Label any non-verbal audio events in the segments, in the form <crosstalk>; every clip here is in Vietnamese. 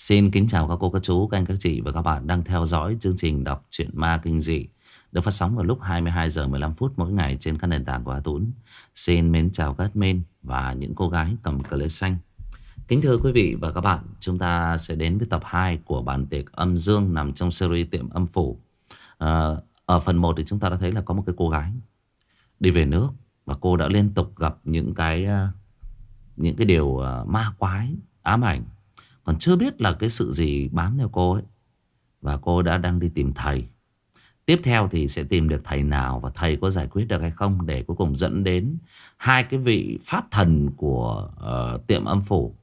Xin kính chào các cô, các chú, các anh, các chị và các bạn đang theo dõi chương trình đọc truyện ma kinh dị được phát sóng vào lúc 22 giờ 15 phút mỗi ngày trên các nền tảng của Hà Tún. Xin mến chào các admin và những cô gái cầm cờ lê xanh. Kính thưa quý vị và các bạn, chúng ta sẽ đến với tập 2 của bản tiệc âm dương nằm trong series tiệm âm phủ. À, ở phần 1 thì chúng ta đã thấy là có một cái cô gái đi về nước và cô đã liên tục gặp những cái ờ, những cái điều ờ, ma quái, ám ảnh còn chưa biết là cái sự gì bám theo cô ấy. Và cô đã đang đi tìm thầy. Tiếp theo thì sẽ tìm được thầy nào Và thầy có giải quyết được hay không Để cuối cùng dẫn đến Hai cái vị pháp thần của uh, tiệm âm phủ.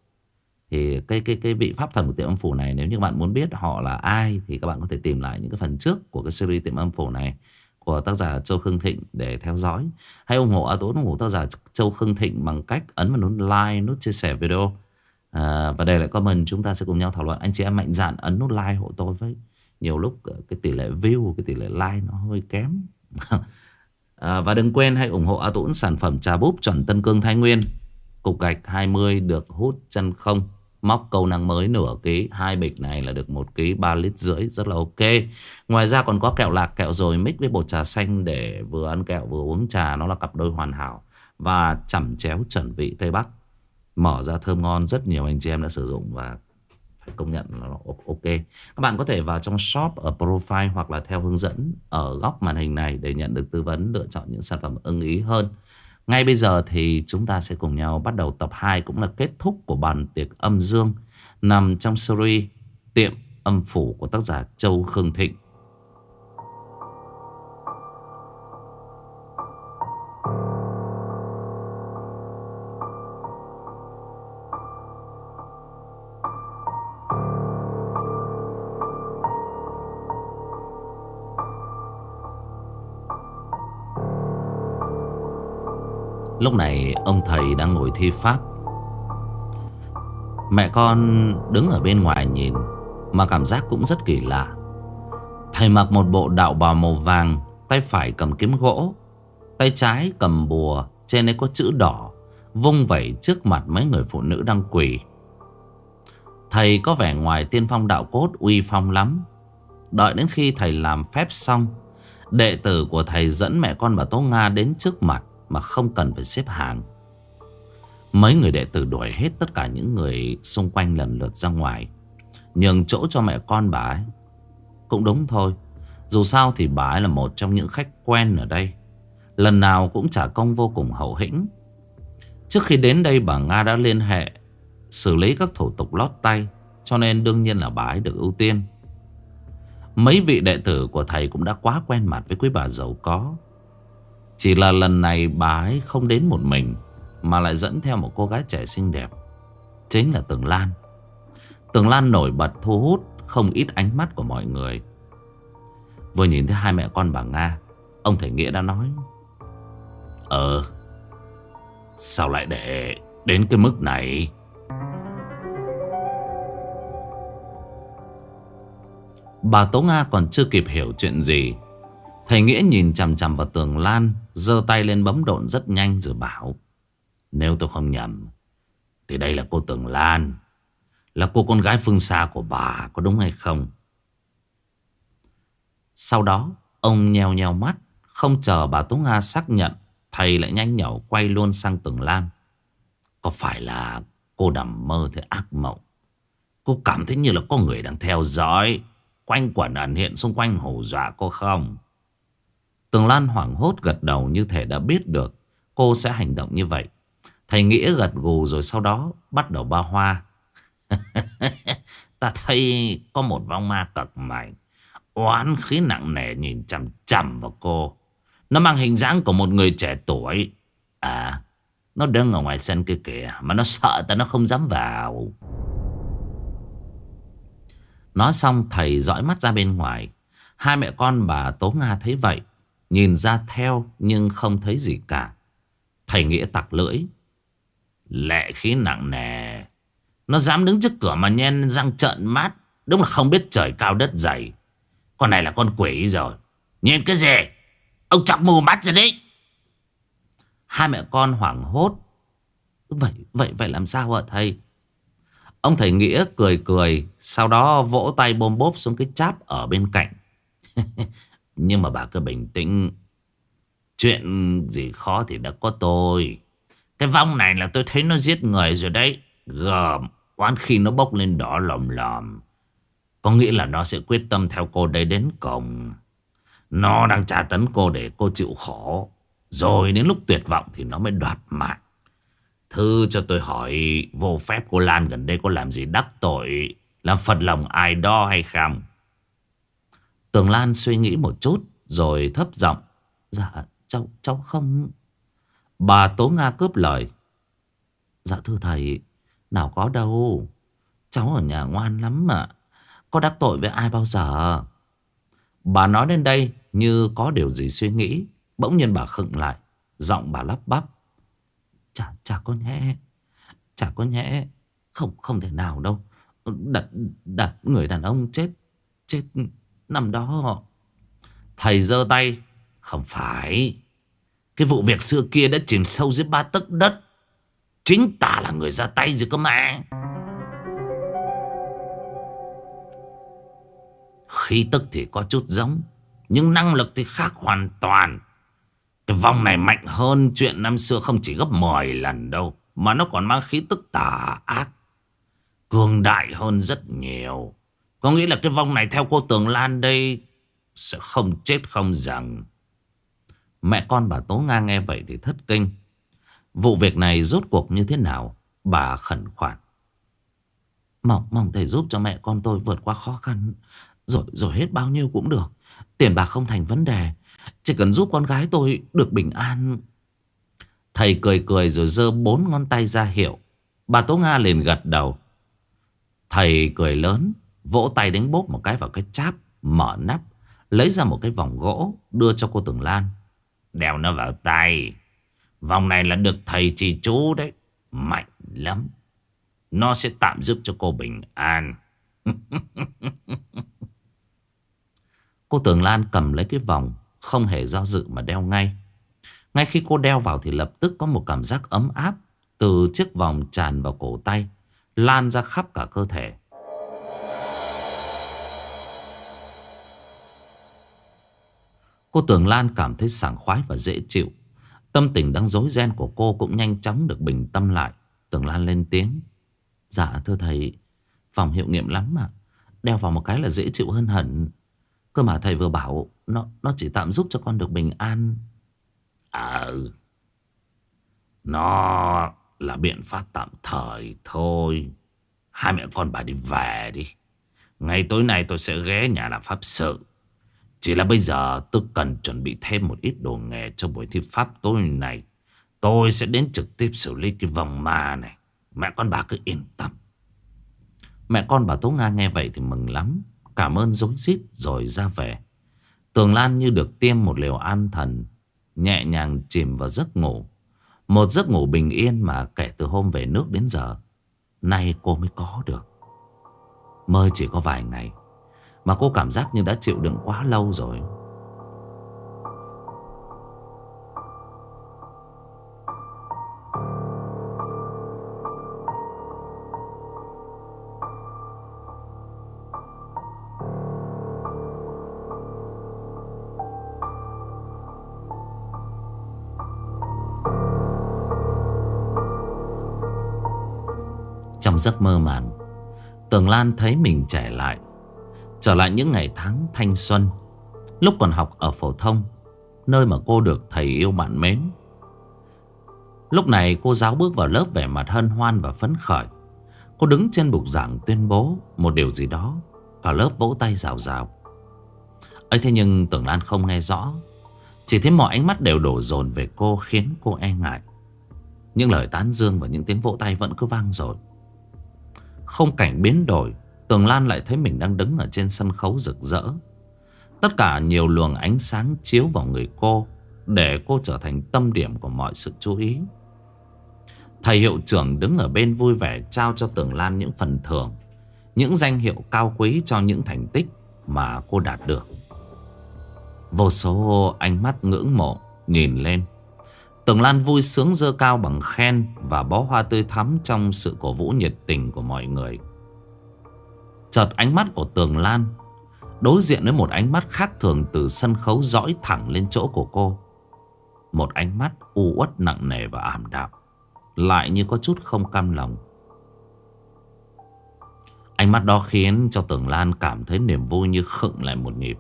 Thì cái, cái, cái vị pháp thần của tiệm âm phủ này Nếu như bạn muốn biết họ là ai Thì các bạn có thể tìm lại những cái phần trước Của cái series tiệm âm phủ này Của tác giả Châu Khương Thịnh để theo dõi. Hãy ủng hộ A Tố ủng hộ tác giả Châu Khương Thịnh Bằng cách ấn vào nút like, nút chia sẻ video à, Và để lại comment chúng ta sẽ cùng nhau thảo luận. Anh chị em mạnh dạn ấn nút like hộ tôi với Nhiều lúc ờ, cái tỷ lệ view Cái tỷ lệ like nó hơi kém. <laughs> À, Và đừng quên hãy ủng hộ A Tũng Sản phẩm trà búp chuẩn Tân Cương Thái Nguyên. Cục gạch 20 được hút chân không Móc câu năng mới nửa ký. Hai bịch này là được một ký 3 lít rưỡi Rất là ok. Ngoài ra còn có kẹo lạc kẹo rồi mix với bột trà xanh Để vừa ăn kẹo vừa uống trà Nó là cặp đôi hoàn hảo Và chẩm chéo chuẩn vị Tây Bắc. Mở ra thơm ngon, rất nhiều anh chị em đã sử dụng và phải công nhận là nó ok. Các bạn có thể vào trong shop ở profile hoặc là theo hướng dẫn ở góc màn hình này để nhận được tư vấn, lựa chọn những sản phẩm ưng ý hơn. Ngay bây giờ thì chúng ta sẽ cùng nhau bắt đầu tập 2 cũng là kết thúc của bản tiệc âm dương nằm trong series tiệm âm phủ của tác giả Châu Khương Thịnh. Lúc này ông thầy đang ngồi thi pháp. Mẹ con đứng ở bên ngoài nhìn, Mà cảm giác cũng rất kỳ lạ. Thầy mặc một bộ đạo bào màu vàng, Tay phải cầm kiếm gỗ, Tay trái cầm bùa, Trên ấy có chữ đỏ, Vung vẩy trước mặt mấy người phụ nữ đang quỳ. Thầy có vẻ ngoài tiên phong đạo cốt uy phong lắm. Đợi đến khi thầy làm phép xong, Đệ tử của thầy dẫn mẹ con bà Tố Nga đến trước mặt mà không cần phải xếp hàng. Mấy người đệ tử đuổi hết tất cả những người xung quanh lần lượt ra ngoài. Nhường chỗ cho mẹ con bà ấy. Cũng đúng thôi. Dù sao thì bà ấy là một trong những khách quen ở đây. Lần nào cũng trả công vô cùng hậu hĩnh. Trước khi đến đây, bà Nga đã liên hệ, xử lý các thủ tục lót tay. Cho nên đương nhiên là bà ấy được ưu tiên. Mấy vị đệ tử của thầy cũng đã quá quen mặt với quý bà giàu có. Chỉ là lần này bà ấy không đến một mình, Mà lại dẫn theo một cô gái trẻ xinh đẹp. Chính là Tường Lan. Tường Lan nổi bật, thu hút Không ít ánh mắt của mọi người. Vừa nhìn thấy hai mẹ con bà Nga, Ông Thầy Nghĩa đã nói Ờ Sao lại để đến cái mức này? Bà Tố Nga còn chưa kịp hiểu chuyện gì Thầy Nghĩa nhìn chằm chằm vào tường Lan, giơ tay lên bấm độn rất nhanh rồi bảo, Nếu tôi không nhầm, Thì đây là cô Tường Lan, Là cô con gái phương xa của bà, Có đúng hay không? Sau đó, Ông nheo nheo mắt, Không chờ bà Tố Nga xác nhận, Thầy lại nhanh nhẩu quay luôn sang Tường Lan. Có phải là cô nằm mơ thế ác mộng? Cô cảm thấy như là có người đang theo dõi, Quanh quẩn ẩn hiện xung quanh hù dọa cô không? Tường Lan hoảng hốt gật đầu như thể đã biết được cô sẽ hành động như vậy. Thầy Nghĩa gật gù rồi sau đó bắt đầu ba hoa. <laughs> Ta thấy có một vong ma cực mạnh. Oán khí nặng nề nhìn chằm chằm vào cô. Nó mang hình dáng của một người trẻ tuổi. À, nó đứng ở ngoài sân kia kìa. Mà nó sợ ta nó không dám vào. Nói xong thầy dõi mắt ra bên ngoài. Hai mẹ con bà Tố Nga thấy vậy Nhìn ra theo nhưng không thấy gì cả. Thầy Nghĩa tặc lưỡi. Lệ khí nặng nề. Nó dám đứng trước cửa mà nhen răng trợn mắt. Đúng là không biết trời cao đất dày. Con này là con quỷ rồi. Nhìn cái gì? Ông chọc mù mắt rồi đấy. Hai mẹ con hoảng hốt. Vậy vậy vậy làm sao hả thầy? Ông thầy Nghĩa cười cười, Sau đó vỗ tay bôm bốp xuống cái cháp ở bên cạnh <laughs> Nhưng mà bà cứ bình tĩnh. Chuyện gì khó thì đã có tôi. Cái vong này là tôi thấy nó giết người rồi đấy. Gờm, Oán khi nó bốc lên đỏ lòm lòm. Có nghĩa là nó sẽ quyết tâm theo cô đây đến cùng. Nó đang tra tấn cô để cô chịu khổ. Rồi đến lúc tuyệt vọng thì nó mới đoạt mạng. Thư cho tôi hỏi, vô phép cô Lan gần đây có làm gì đắc tội? Làm phật lòng ai đó hay không? Tường Lan suy nghĩ một chút Rồi thấp giọng Dạ cháu, cháu không. Bà Tố Nga cướp lời Dạ thưa thầy Nào có đâu Cháu ở nhà ngoan lắm mà Có đắc tội với ai bao giờ? Bà nói đến đây Như có điều gì suy nghĩ Bỗng nhiên bà khựng lại Giọng bà lắp bắp Chả, chả có nhẽ Chả có nhẽ Không không thể nào đâu Đặt, đặt người đàn ông chết Chết năm đó, Thầy giơ tay Không phải Cái vụ việc xưa kia đã chìm sâu dưới ba tấc đất Chính ta là người ra tay rồi cơ mà Khí tức thì có chút giống, Nhưng năng lực thì khác hoàn toàn cái vòng này mạnh hơn chuyện năm xưa không chỉ gấp 10 lần đâu. Mà nó còn mang khí tức tà ác. Cường đại hơn rất nhiều. Có nghĩa là cái vong này theo cô Tường Lan đây sẽ không chết không rằng. Mẹ con bà Tố Nga nghe vậy thì thất kinh. Vụ việc này rốt cuộc như thế nào? Bà khẩn khoản. Mong, mong thầy giúp cho mẹ con tôi vượt qua khó khăn. Rồi rồi hết bao nhiêu cũng được. Tiền bạc không thành vấn đề. Chỉ cần giúp con gái tôi được bình an Thầy cười cười rồi giơ bốn ngón tay ra hiệu Bà Tố Nga liền gật đầu Thầy cười lớn Vỗ tay đánh bốp một cái vào cái cháp, Mở nắp, Lấy ra một cái vòng gỗ, Đưa cho cô Tường Lan. Đeo nó vào tay. Vòng này là được thầy chỉ chú đấy. Mạnh lắm. Nó sẽ tạm giúp cho cô bình an. <laughs> Cô Tường Lan cầm lấy cái vòng, không hề do dự mà đeo ngay. Ngay khi cô đeo vào thì lập tức có một cảm giác ấm áp Từ chiếc vòng tràn vào cổ tay, Lan ra khắp cả cơ thể. Cô Tường Lan cảm thấy sảng khoái và dễ chịu. Tâm tình đang rối ren của cô cũng nhanh chóng được bình tâm lại. Tường Lan lên tiếng. Dạ thưa thầy, Phòng hiệu nghiệm lắm mà Đeo vào một cái là dễ chịu hơn hẳn. Cơ mà thầy vừa bảo, Nó nó chỉ tạm giúp cho con được bình an. À ừ. Nó là biện pháp tạm thời thôi. Hai mẹ con bà đi về đi. Ngày tối nay tôi sẽ ghé nhà làm pháp sự. Chỉ là bây giờ tôi cần chuẩn bị thêm một ít đồ nghề cho buổi thi pháp tối này Tôi sẽ đến trực tiếp xử lý cái vòng ma này. Mẹ con bà cứ yên tâm. Mẹ con bà Tố Nga nghe vậy thì mừng lắm. Cảm ơn dối xít rồi ra về. Tường Lan như được tiêm một liều an thần, Nhẹ nhàng chìm vào giấc ngủ. Một giấc ngủ bình yên mà kể từ hôm về nước đến giờ, Nay cô mới có được. Mới chỉ có vài ngày mà cô cảm giác như đã chịu đựng quá lâu rồi. Trong giấc mơ màng Tường Lan thấy mình trẻ lại. Trở lại những ngày tháng thanh xuân, Lúc còn học ở phổ thông, Nơi mà cô được thầy yêu bạn mến. Lúc này cô giáo bước vào lớp vẻ mặt hân hoan và phấn khởi. Cô đứng trên bục giảng tuyên bố một điều gì đó Cả lớp vỗ tay rào rào. Ấy thế nhưng tưởng Lan không nghe rõ, Chỉ thấy mọi ánh mắt đều đổ dồn về cô khiến cô e ngại. Những lời tán dương và những tiếng vỗ tay vẫn cứ vang rồi không cảnh biến đổi Tường Lan lại thấy mình đang đứng ở trên sân khấu rực rỡ. Tất cả nhiều luồng ánh sáng chiếu vào người cô, Để cô trở thành tâm điểm của mọi sự chú ý. Thầy hiệu trưởng đứng ở bên vui vẻ trao cho Tường Lan những phần thưởng, Những danh hiệu cao quý cho những thành tích mà cô đạt được. Vô số ánh mắt ngưỡng mộ nhìn lên. Tường Lan vui sướng dơ cao bằng khen và bó hoa tươi thắm trong sự cổ vũ nhiệt tình của mọi người. Chợt ánh mắt của Tường Lan, Đối diện với một ánh mắt khác thường Từ sân khấu dõi thẳng lên chỗ của cô. Một ánh mắt u uất, nặng nề và ảm đạm, Lại như có chút không cam lòng. Ánh mắt đó khiến cho Tường Lan cảm thấy niềm vui như khựng lại một nhịp.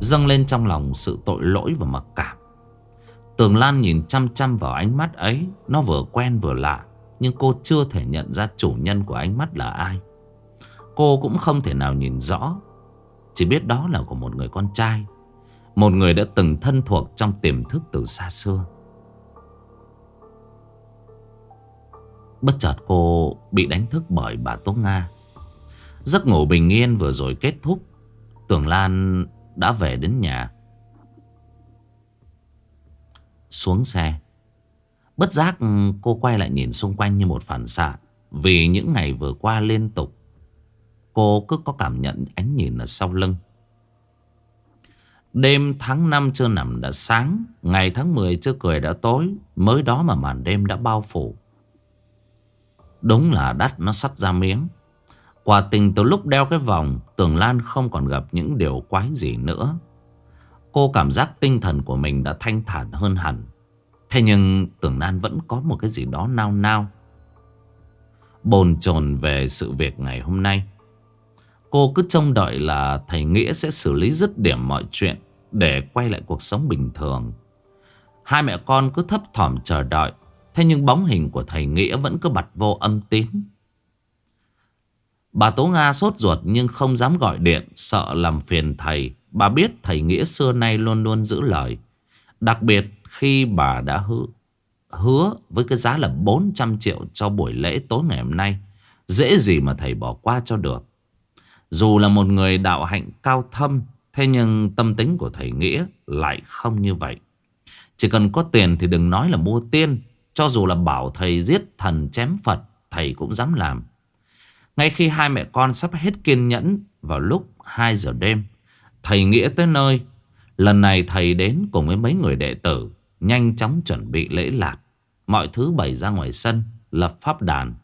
Dâng lên trong lòng sự tội lỗi và mặc cảm. Tường Lan nhìn chăm chăm vào ánh mắt ấy, Nó vừa quen vừa lạ, Nhưng cô chưa thể nhận ra chủ nhân của ánh mắt là ai. Cô cũng không thể nào nhìn rõ. Chỉ biết đó là của một người con trai, Một người đã từng thân thuộc trong tiềm thức từ xa xưa. Bất chợt cô bị đánh thức bởi bà Tố Nga. Giấc ngủ bình yên vừa rồi kết thúc, Tường Lan đã về đến nhà. Xuống xe, Bất giác cô quay lại nhìn xung quanh như một phản xạ, Vì những ngày vừa qua liên tục Cô cứ có cảm nhận ánh nhìn ở sau lưng. Đêm tháng 5 chưa nằm đã sáng, Ngày tháng 10 chưa cười đã tối, Mới đó mà màn đêm đã bao phủ. Đúng là đắt nó sắt ra miếng. Quả tình từ lúc đeo cái vòng, Tường Lan không còn gặp những điều quái gì nữa. Cô cảm giác tinh thần của mình đã thanh thản hơn hẳn. Thế nhưng Tường Lan vẫn có một cái gì đó nao nao. Bồn chồn về sự việc ngày hôm nay. Cô cứ trông đợi là thầy Nghĩa sẽ xử lý dứt điểm mọi chuyện Để quay lại cuộc sống bình thường. Hai mẹ con cứ thấp thỏm chờ đợi Thế nhưng bóng hình của thầy Nghĩa vẫn cứ bật vô âm tín. Bà Tố Nga sốt ruột nhưng không dám gọi điện Sợ làm phiền thầy. Bà biết thầy Nghĩa xưa nay luôn luôn giữ lời Đặc biệt khi bà đã hứa, hứa với cái giá là 400 triệu cho buổi lễ tối ngày hôm nay. Dễ gì mà thầy bỏ qua cho được. Dù là một người đạo hạnh cao thâm, Thế nhưng tâm tính của thầy Nghĩa lại không như vậy. Chỉ cần có tiền thì đừng nói là mua tiên. Cho dù là bảo thầy giết thần chém Phật, Thầy cũng dám làm. Ngay khi hai mẹ con sắp hết kiên nhẫn Vào lúc 2 giờ đêm, Thầy Nghĩa tới nơi. Lần này thầy đến cùng với mấy người đệ tử, Nhanh chóng chuẩn bị lễ lạc. Mọi thứ bày ra ngoài sân, Lập pháp đàn.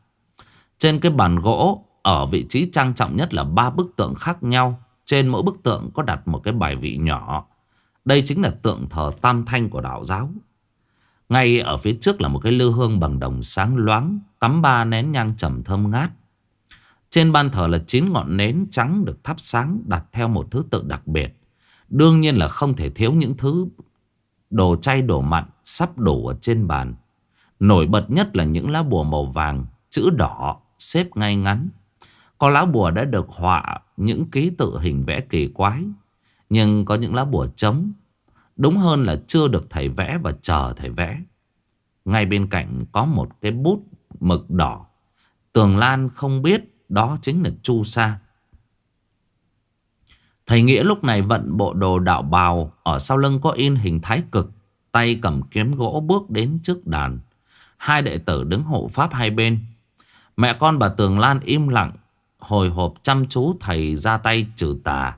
Trên cái bàn gỗ ở vị trí trang trọng nhất là ba bức tượng khác nhau. Trên mỗi bức tượng có đặt một cái bài vị nhỏ. Đây chính là tượng thờ tam thanh của đạo giáo. Ngay ở phía trước là một cái lư hương bằng đồng sáng loáng Cắm ba nén nhang trầm thơm ngát. Trên ban thờ là chín ngọn nến trắng được thắp sáng đặt theo một thứ tự đặc biệt. Đương nhiên là không thể thiếu những thứ đồ chay đồ mặn sắp đổ ở trên bàn. Nổi bật nhất là những lá bùa màu vàng, chữ đỏ, xếp ngay ngắn. Có lá bùa đã được họa những ký tự hình vẽ kỳ quái. Nhưng có những lá bùa trống. Đúng hơn là chưa được thầy vẽ và chờ thầy vẽ. Ngay bên cạnh có một cái bút mực đỏ. Tường Lan không biết đó chính là chu sa. Thầy Nghĩa lúc này vận bộ đồ đạo bào, Ở sau lưng có in hình thái cực, Tay cầm kiếm gỗ bước đến trước đàn Hai đệ tử đứng hộ pháp hai bên Mẹ con bà Tường Lan im lặng Hồi hộp chăm chú thầy ra tay trừ tà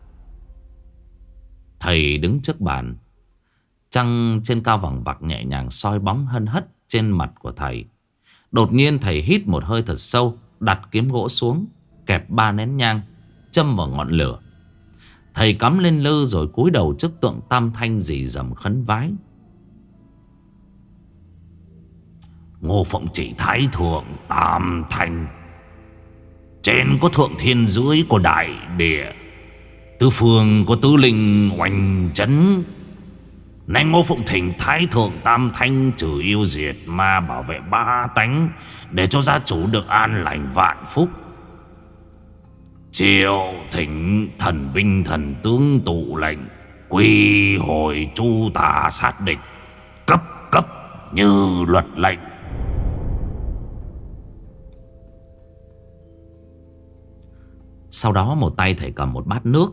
Thầy đứng trước bàn, Trăng trên cao vòng vặc nhẹ nhàng soi bóng hân hất trên mặt của thầy Đột nhiên thầy hít một hơi thật sâu, Đặt kiếm gỗ xuống, Kẹp ba nén nhang, Châm vào ngọn lửa Thầy cắm lên lư rồi cúi đầu trước tượng tam thanh dì dầm khấn vái. Ngô Phụng chỉ thái thượng tam thanh. Trên có thượng thiên dưới có đại địa. Tứ phương có tứ linh oanh chấn. Nay Ngô Phụng Thỉnh Thái Thượng Tam Thanh, trừ yêu diệt ma bảo vệ ba tánh, để cho gia chủ được an lành vạn phúc. Triệu thỉnh thần binh thần tướng tụ lệnh, Quy hồi chu tà sát địch, Cấp cấp như luật lệnh Sau đó một tay thầy cầm một bát nước.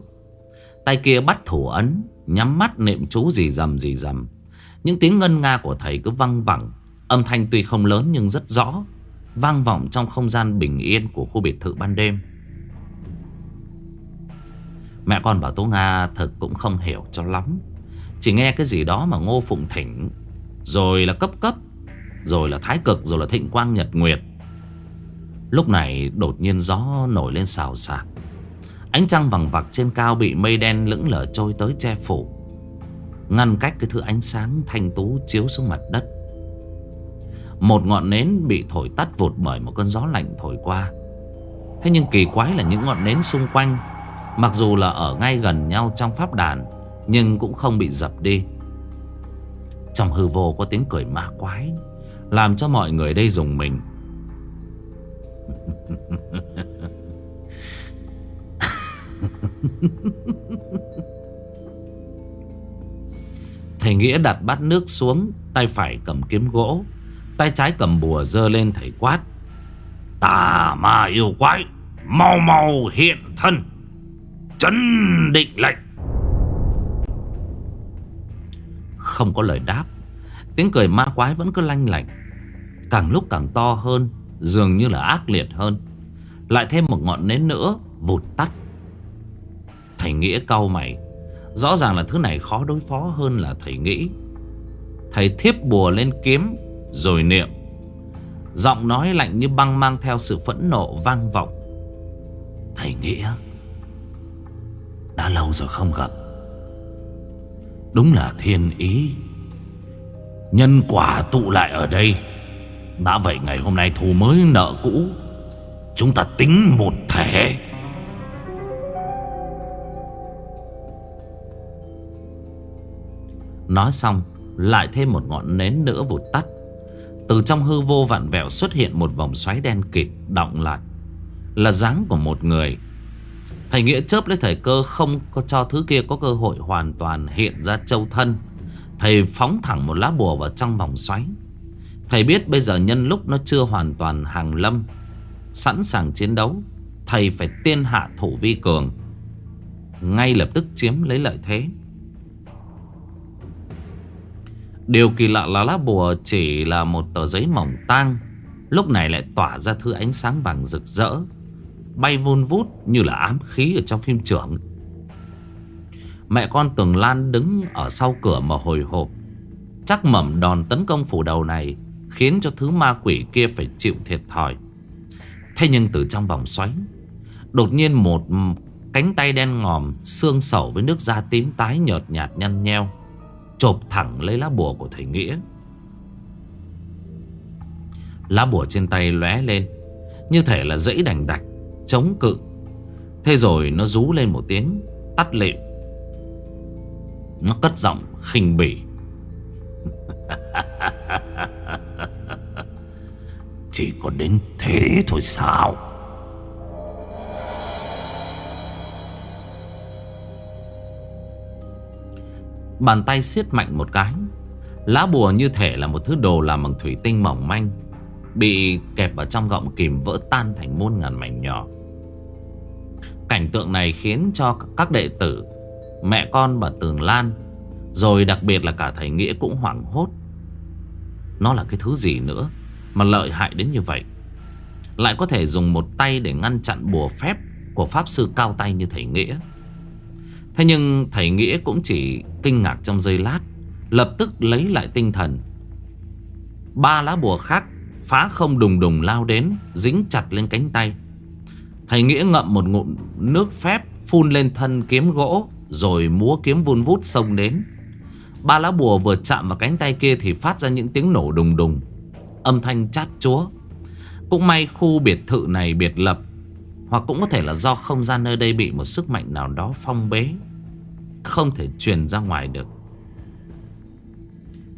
Tay kia bắt thủ ấn, Nhắm mắt niệm chú gì dầm gì dầm. Những tiếng ngân nga của thầy cứ văng vẳng. Âm thanh tuy không lớn nhưng rất rõ, Vang vọng trong không gian bình yên của khu biệt thự ban đêm. Mẹ con bảo Tố Nga thật cũng không hiểu cho lắm. Chỉ nghe cái gì đó mà ngô phụng thỉnh, Rồi là cấp cấp, Rồi là thái cực, Rồi là thịnh quang nhật nguyệt. Lúc này đột nhiên gió nổi lên xào xạc. Ánh trăng vằng vặc trên cao bị mây đen lững lờ trôi tới che phủ. Ngăn cách cái thứ ánh sáng thanh tú chiếu xuống mặt đất. Một ngọn nến bị thổi tắt vụt bởi một cơn gió lạnh thổi qua. Thế nhưng kỳ quái là những ngọn nến xung quanh, Mặc dù là ở ngay gần nhau trong pháp đàn, Nhưng cũng không bị dập đi. Trong hư vô có tiếng cười ma quái, Làm cho mọi người đây dùng mình. <laughs> <laughs> Thầy Nghĩa đặt bát nước xuống, Tay phải cầm kiếm gỗ, Tay trái cầm bùa dơ lên thầy quát. Tà ma yêu quái, Mau mau hiện thân, Chấn định lệnh. Không có lời đáp, Tiếng cười ma quái vẫn cứ lanh lạnh Càng lúc càng to hơn, Dường như là ác liệt hơn. Lại thêm một ngọn nến nữa, Vụt tắt. Thầy Nghĩa cau mày. Rõ ràng là thứ này khó đối phó hơn là thầy nghĩ. Thầy thiếp bùa lên kiếm, Rồi niệm. Giọng nói lạnh như băng mang theo sự phẫn nộ vang vọng. Thầy Nghĩa, Đã lâu rồi không gặp. Đúng là thiên ý. Nhân quả tụ lại ở đây, Đã vậy ngày hôm nay thù mới nợ cũ. Chúng ta tính một thể. Nói xong, Lại thêm một ngọn nến nữa vụt tắt. Từ trong hư vô vặn vẹo xuất hiện một vòng xoáy đen kịt Động lại. Là dáng của một người. Thầy Nghĩa chớp lấy thời cơ Không có cho thứ kia có cơ hội hoàn toàn hiện ra châu thân. Thầy phóng thẳng một lá bùa vào trong vòng xoáy. Thầy biết bây giờ nhân lúc nó chưa hoàn toàn hàng lâm, Sẵn sàng chiến đấu, Thầy phải tiên hạ thủ vi cường. Ngay lập tức chiếm lấy lợi thế. Điều kỳ lạ là lá bùa chỉ là một tờ giấy mỏng tang, Lúc này lại tỏa ra thứ ánh sáng vàng rực rỡ, Bay vun vút như là ám khí ở trong phim trưởng. Mẹ con Tường Lan đứng ở sau cửa mà hồi hộp. Chắc mầm đòn tấn công phủ đầu này Khiến cho thứ ma quỷ kia phải chịu thiệt thòi. Thế nhưng từ trong vòng xoáy, Đột nhiên một cánh tay đen ngòm, Xương sầu với nước da tím tái nhợt nhạt nhăn nheo. Chộp thẳng lấy lá bùa của thầy Nghĩa. Lá bùa trên tay lóe lên, Như thể là dãy đành đạch, Chống cự. Thế rồi nó rú lên một tiếng, Tắt lịm. Nó cất giọng khinh bỉ. <laughs> Chỉ có đến thế thôi sao? Bàn tay siết mạnh một cái. Lá bùa như thể là một thứ đồ làm bằng thủy tinh mỏng manh, Bị kẹp vào trong gọng kìm vỡ tan thành muôn ngàn mảnh nhỏ. Cảnh tượng này khiến cho các đệ tử, Mẹ con bà Tường Lan, Rồi đặc biệt là cả thầy Nghĩa cũng hoảng hốt. Nó là cái thứ gì nữa Mà lợi hại đến như vậy? Lại có thể dùng một tay để ngăn chặn bùa phép Của Pháp Sư cao tay như thầy Nghĩa. Thế nhưng thầy Nghĩa cũng chỉ kinh ngạc trong giây lát, Lập tức lấy lại tinh thần. Ba lá bùa khác phá không đùng đùng lao đến, Dính chặt lên cánh tay. Thầy Nghĩa ngậm một ngụm nước phép Phun lên thân kiếm gỗ, Rồi múa kiếm vun vút xông đến. Ba lá bùa vừa chạm vào cánh tay kia Thì phát ra những tiếng nổ đùng đùng. Âm thanh chát chúa. Cũng may khu biệt thự này biệt lập hoặc cũng có thể là do không gian nơi đây Bị một sức mạnh nào đó phong bế. Không thể truyền ra ngoài được.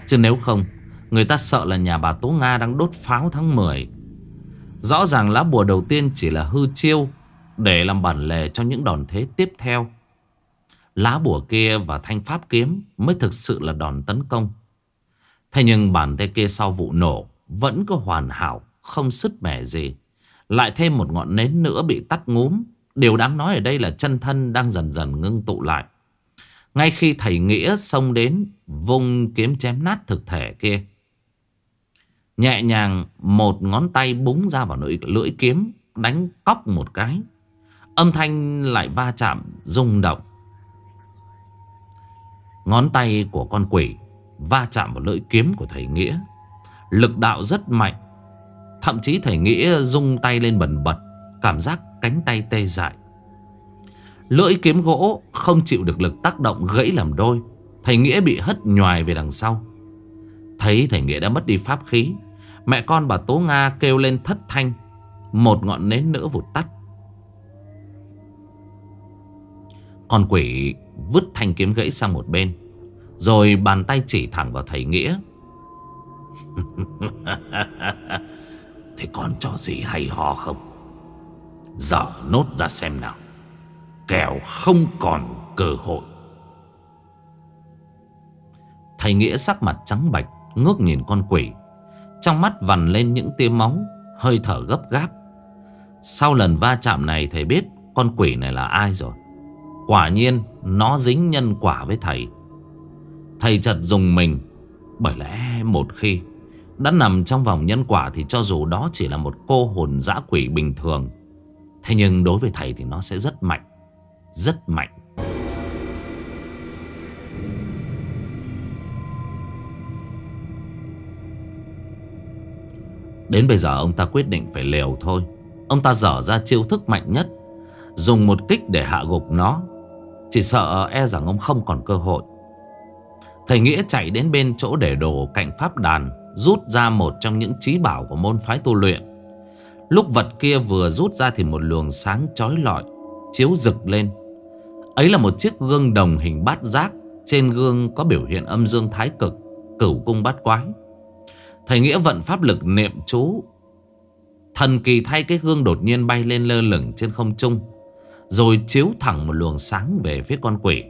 Chứ nếu không, Người ta sợ là nhà bà Tố Nga đang đốt pháo tháng 10 Rõ ràng lá bùa đầu tiên chỉ là hư chiêu Để làm bản lề cho những đòn thế tiếp theo. Lá bùa kia và thanh pháp kiếm Mới thực sự là đòn tấn công. Thế nhưng bản tay kia sau vụ nổ Vẫn có hoàn hảo, Không sứt mẻ gì. Lại thêm một ngọn nến nữa bị tắt ngúm. Điều đáng nói ở đây là chân thân đang dần dần ngưng tụ lại. Ngay khi thầy Nghĩa xông đến Vung kiếm chém nát thực thể kia. Nhẹ nhàng một ngón tay búng ra vào lưỡi, lưỡi kiếm Đánh cóc một cái. Âm thanh lại va chạm rung động. Ngón tay của con quỷ Va chạm vào lưỡi kiếm của thầy Nghĩa. Lực đạo rất mạnh Thậm chí thầy Nghĩa rung tay lên bẩn bật, Cảm giác cánh tay tê dại. Lưỡi kiếm gỗ không chịu được lực tác động gãy làm đôi, Thầy Nghĩa bị hất nhòi về đằng sau. Thấy thầy Nghĩa đã mất đi pháp khí, Mẹ con bà Tố Nga kêu lên thất thanh, Một ngọn nến nữa vụt tắt. Con quỷ vứt thanh kiếm gãy sang một bên, Rồi bàn tay chỉ thẳng vào thầy Nghĩa. <laughs> Thế còn cho gì hay ho không? Dở nốt ra xem nào. Kẻo không còn cơ hội. Thầy Nghĩa sắc mặt trắng bạch Ngước nhìn con quỷ. Trong mắt vằn lên những tia máu, Hơi thở gấp gáp. Sau lần va chạm này, thầy biết Con quỷ này là ai rồi. Quả nhiên, nó dính nhân quả với thầy. Thầy chợt dùng mình. Bởi lẽ một khi đã nằm trong vòng nhân quả Thì cho dù đó chỉ là một cô hồn dã quỷ bình thường. Thế nhưng đối với thầy thì nó sẽ rất mạnh Rất mạnh. Đến bây giờ ông ta quyết định phải liều thôi. Ông ta dở ra chiêu thức mạnh nhất, Dùng một kích để hạ gục nó. Chỉ sợ e rằng ông không còn cơ hội. Thầy Nghĩa chạy đến bên chỗ để đồ cạnh pháp đàn. Rút ra một trong những trí bảo của môn phái tu luyện. Lúc vật kia vừa rút ra thì một luồng sáng chói lọi, Chiếu rực lên. Ấy là một chiếc gương đồng hình bát giác, Trên gương có biểu hiện âm dương thái cực, Cửu cung bát quái. Thầy Nghĩa vận pháp lực niệm chú. Thần kỳ thay cái gương đột nhiên bay lên lơ lửng trên không trung, Rồi chiếu thẳng một luồng sáng về phía con quỷ.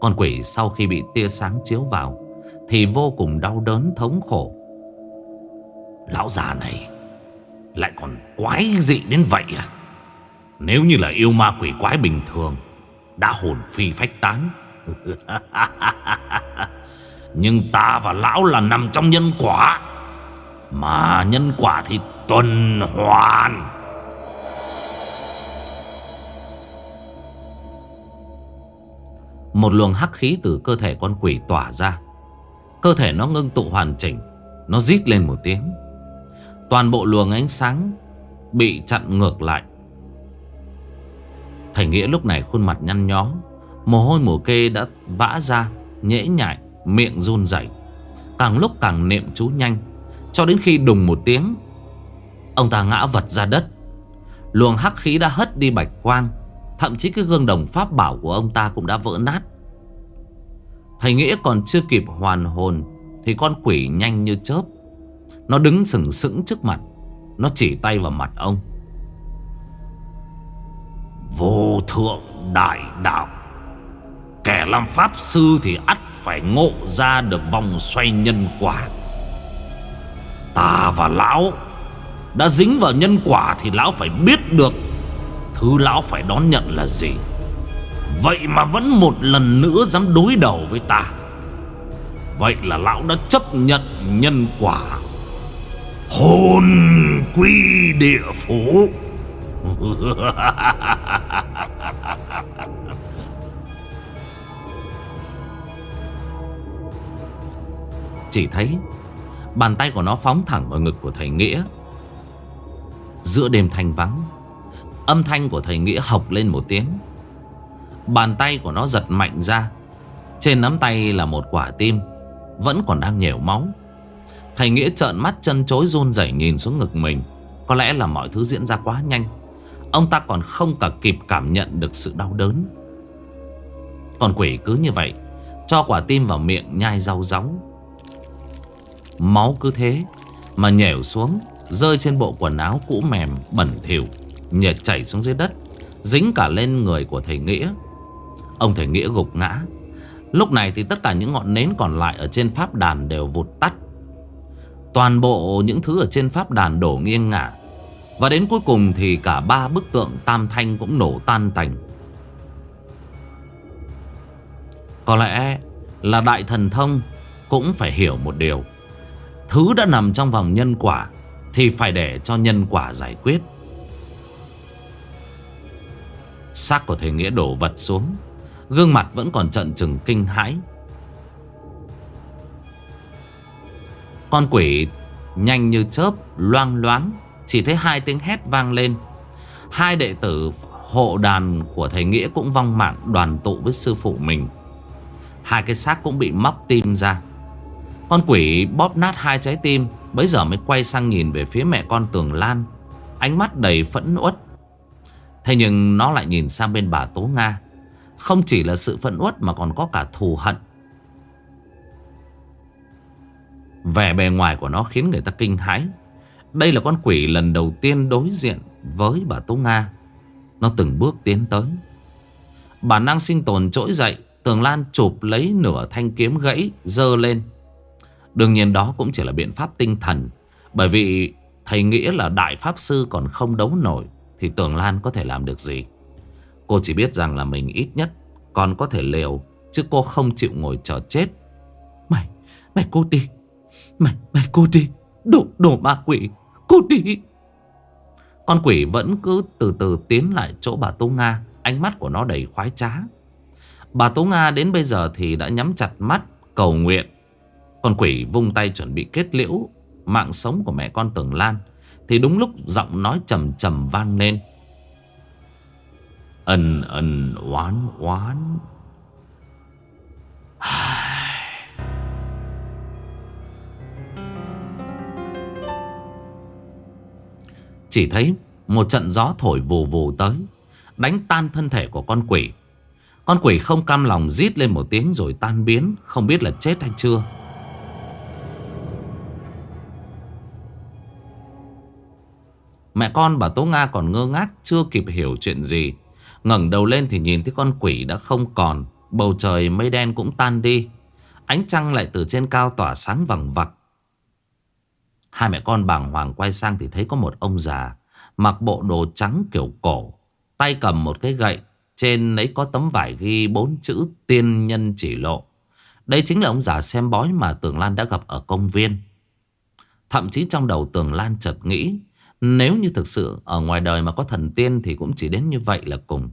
Con quỷ sau khi bị tia sáng chiếu vào thì vô cùng đau đớn, thống khổ. Lão già này Lại còn quái dị đến vậy à? Nếu như là yêu ma quỷ quái bình thường, Đã hồn phi phách tán. <laughs> Nhưng ta và lão là nằm trong nhân quả. Mà nhân quả thì tuần hoàn. Một luồng hắc khí từ cơ thể con quỷ tỏa ra. Cơ thể nó ngưng tụ hoàn chỉnh. Nó rít lên một tiếng. Toàn bộ luồng ánh sáng Bị chặn ngược lại. Thầy Nghĩa lúc này khuôn mặt nhăn nhó. Mồ hôi mồ kê đã vã ra, Nhễ nhại, Miệng run rẩy. Càng lúc càng niệm chú nhanh. Cho đến khi đùng một tiếng, Ông ta ngã vật ra đất. Luồng hắc khí đã hất đi bạch quang. Thậm chí cái gương đồng pháp bảo của ông ta cũng đã vỡ nát. Thầy Nghĩa còn chưa kịp hoàn hồn Thì con quỷ nhanh như chớp. Nó đứng sừng sững trước mặt. Nó chỉ tay vào mặt ông. Vô thượng đại đạo, Kẻ làm pháp sư thì ắt phải ngộ ra được vòng xoay nhân quả. Ta và lão Đã dính vào nhân quả thì lão phải biết được Thứ lão phải đón nhận là gì. Vậy mà vẫn một lần nữa dám đối đầu với ta. Vậy là lão đã chấp nhận nhân quả. Hồn quy địa phủ. <laughs> Chỉ thấy Bàn tay của nó phóng thẳng vào ngực của thầy Nghĩa. Giữa đêm thanh vắng, Âm thanh của thầy Nghĩa học lên một tiếng. Bàn tay của nó giật mạnh ra. Trên nắm tay là một quả tim, Vẫn còn đang nhèo máu. Thầy Nghĩa trợn mắt chân chối run rẩy nhìn xuống ngực mình. Có lẽ là mọi thứ diễn ra quá nhanh. Ông ta còn không cả kịp cảm nhận được sự đau đớn. Còn quỷ cứ như vậy, Cho quả tim vào miệng nhai rau gióng Máu cứ thế Mà nhẻo xuống, Rơi trên bộ quần áo cũ mềm, bẩn thỉu, Nhệt chảy xuống dưới đất, Dính cả lên người của thầy Nghĩa. Ông thầy Nghĩa gục ngã. Lúc này thì tất cả những ngọn nến còn lại Ở trên pháp đàn đều vụt tắt. Toàn bộ những thứ ở trên pháp đàn đổ nghiêng ngả. Và đến cuối cùng thì cả ba bức tượng tam thanh cũng nổ tan tành. Có lẽ là đại thần thông cũng phải hiểu một điều. Thứ đã nằm trong vòng nhân quả Thì phải để cho nhân quả giải quyết. Xác của thầy Nghĩa đổ vật xuống. Gương mặt vẫn còn trận trừng kinh hãi. Con quỷ Nhanh như chớp, Loang loáng, Chỉ thấy hai tiếng hét vang lên. Hai đệ tử hộ đàn của thầy Nghĩa cũng vong mạng đoàn tụ với sư phụ mình. Hai cái xác cũng bị móc tim ra. Con quỷ bóp nát hai trái tim, Bấy giờ mới quay sang nhìn về phía mẹ con Tường Lan. Ánh mắt đầy phẫn uất. Thế nhưng nó lại nhìn sang bên bà Tố Nga. Không chỉ là sự phẫn uất mà còn có cả thù hận. Vẻ bề ngoài của nó khiến người ta kinh hãi. Đây là con quỷ lần đầu tiên đối diện với bà Tố Nga. Nó từng bước tiến tới. Bản năng sinh tồn trỗi dậy, Tường Lan chụp lấy nửa thanh kiếm gãy Dơ lên. Đương nhiên đó cũng chỉ là biện pháp tinh thần, Bởi vì thầy nghĩa là đại pháp sư còn không đấu nổi Thì Tường Lan có thể làm được gì? Cô chỉ biết rằng là mình ít nhất Còn có thể liều Chứ cô không chịu ngồi chờ chết. Mày, mày cô đi. Mày, mày cô đi. Đồ, đồ ma quỷ. Cô đi. Con quỷ vẫn cứ từ từ tiến lại chỗ bà Tô Nga. Ánh mắt của nó đầy khoái trá. Bà Tố Nga đến bây giờ thì đã nhắm chặt mắt cầu nguyện. Con quỷ vung tay chuẩn bị kết liễu mạng sống của mẹ con Tường Lan. Thì đúng lúc giọng nói trầm trầm vang lên. Ân ân oán oán. Chỉ thấy một trận gió thổi vù vù tới. Đánh tan thân thể của con quỷ. Con quỷ không cam lòng rít lên một tiếng rồi tan biến, Không biết là chết hay chưa Mẹ con bà Tố Nga còn ngơ ngác, Chưa kịp hiểu chuyện gì ngẩng đầu lên thì nhìn thấy con quỷ đã không còn Bầu trời mây đen cũng tan đi Ánh trăng lại từ trên cao tỏa sáng vằng vặc Hai mẹ con bàng hoàng quay sang thì thấy có một ông già Mặc bộ đồ trắng kiểu cổ, Tay cầm một cái gậy, trên ấy có tấm vải ghi bốn chữ tiên nhân chỉ lộ. Đây chính là ông già xem bói mà Tường Lan đã gặp ở công viên. Thậm chí trong đầu Tường Lan chợt nghĩ nếu như thực sự ở ngoài đời mà có thần tiên thì cũng chỉ đến như vậy là cùng.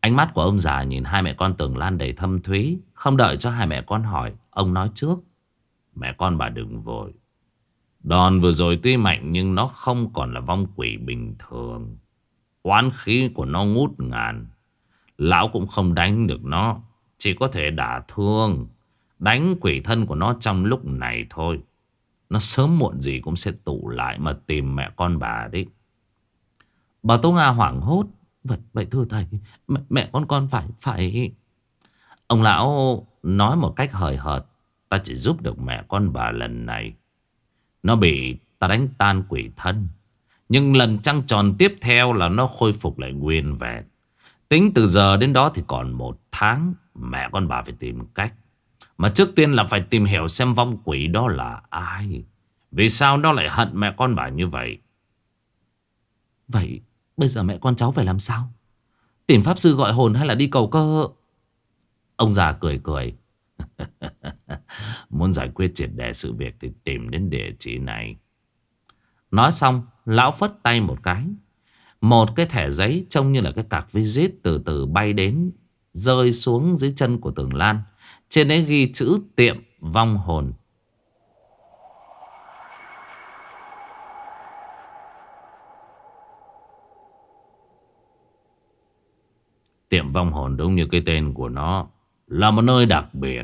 Ánh mắt của ông già nhìn hai mẹ con Tường Lan đầy thâm thúy. Không đợi cho hai mẹ con hỏi, ông nói trước. Mẹ con bà đừng vội. Đòn vừa rồi tuy mạnh nhưng nó không còn là vong quỷ bình thường. Oán khí của nó ngút ngàn. Lão cũng không đánh được nó. Chỉ có thể đả thương. Đánh quỷ thân của nó trong lúc này thôi. Nó sớm muộn gì cũng sẽ tụ lại mà tìm mẹ con bà đấy. Bà Tô Nga hoảng hốt. Vậy, vậy thưa thầy, mẹ, mẹ con con phải, phải... Ông lão nói một cách hời hợt. Ta chỉ giúp được mẹ con bà lần này. Nó bị ta đánh tan quỷ thân. Nhưng lần trăng tròn tiếp theo là nó khôi phục lại nguyên vẹn. Tính từ giờ đến đó thì còn một tháng. Mẹ con bà phải tìm cách. Mà trước tiên là phải tìm hiểu xem vong quỷ đó là ai. Vì sao nó lại hận mẹ con bà như vậy? Vậy bây giờ mẹ con cháu phải làm sao? Tìm pháp sư gọi hồn hay là đi cầu cơ? Ông già cười cười. <laughs> Muốn giải quyết triệt đề sự việc thì tìm đến địa chỉ này. Nói xong Lão phất tay một cái Một cái thẻ giấy trông như là cái cạc visit Từ từ bay đến Rơi xuống dưới chân của tường Lan trên ấy ghi chữ tiệm vong hồn Tiệm vong hồn đúng như cái tên của nó, Là một nơi đặc biệt,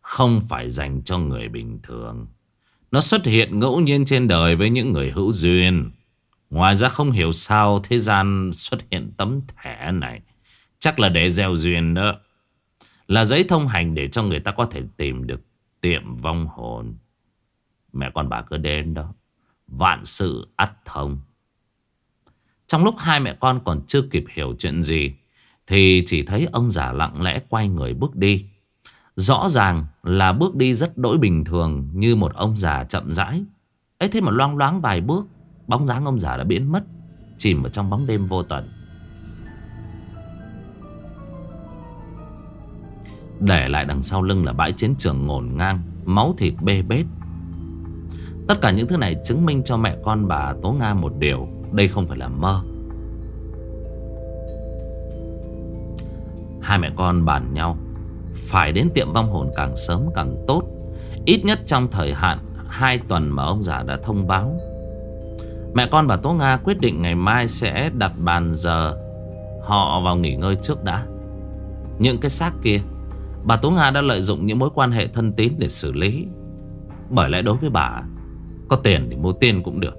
Không phải dành cho người bình thường nó xuất hiện ngẫu nhiên trên đời với những người hữu duyên. Ngoài ra không hiểu sao thế gian xuất hiện tấm thẻ này. Chắc là để gieo duyên đó. Là giấy thông hành để cho người ta có thể tìm được tiệm vong hồn. Mẹ con bà cứ đến đó. Vạn sự ắt thông. Trong lúc hai mẹ con còn chưa kịp hiểu chuyện gì. Thì chỉ thấy ông già lặng lẽ quay người bước đi. Rõ ràng là bước đi rất đỗi bình thường Như một ông già chậm rãi ấy thế mà loang loáng vài bước, Bóng dáng ông già đã biến mất, Chìm vào trong bóng đêm vô tận Để lại đằng sau lưng là bãi chiến trường ngổn ngang, Máu thịt bê bết. Tất cả những thứ này chứng minh cho mẹ con bà Tố Nga một điều, Đây không phải là mơ. Hai mẹ con bàn nhau, phải đến tiệm vong hồn càng sớm càng tốt. Ít nhất trong thời hạn hai tuần mà ông già đã thông báo. Mẹ con bà Tố Nga quyết định ngày mai sẽ đặt bàn giờ Họ vào nghỉ ngơi trước đã. Những cái xác kia Bà Tố Nga đã lợi dụng những mối quan hệ thân tín để xử lý. Bởi lẽ đối với bà, Có tiền thì mua tiền cũng được.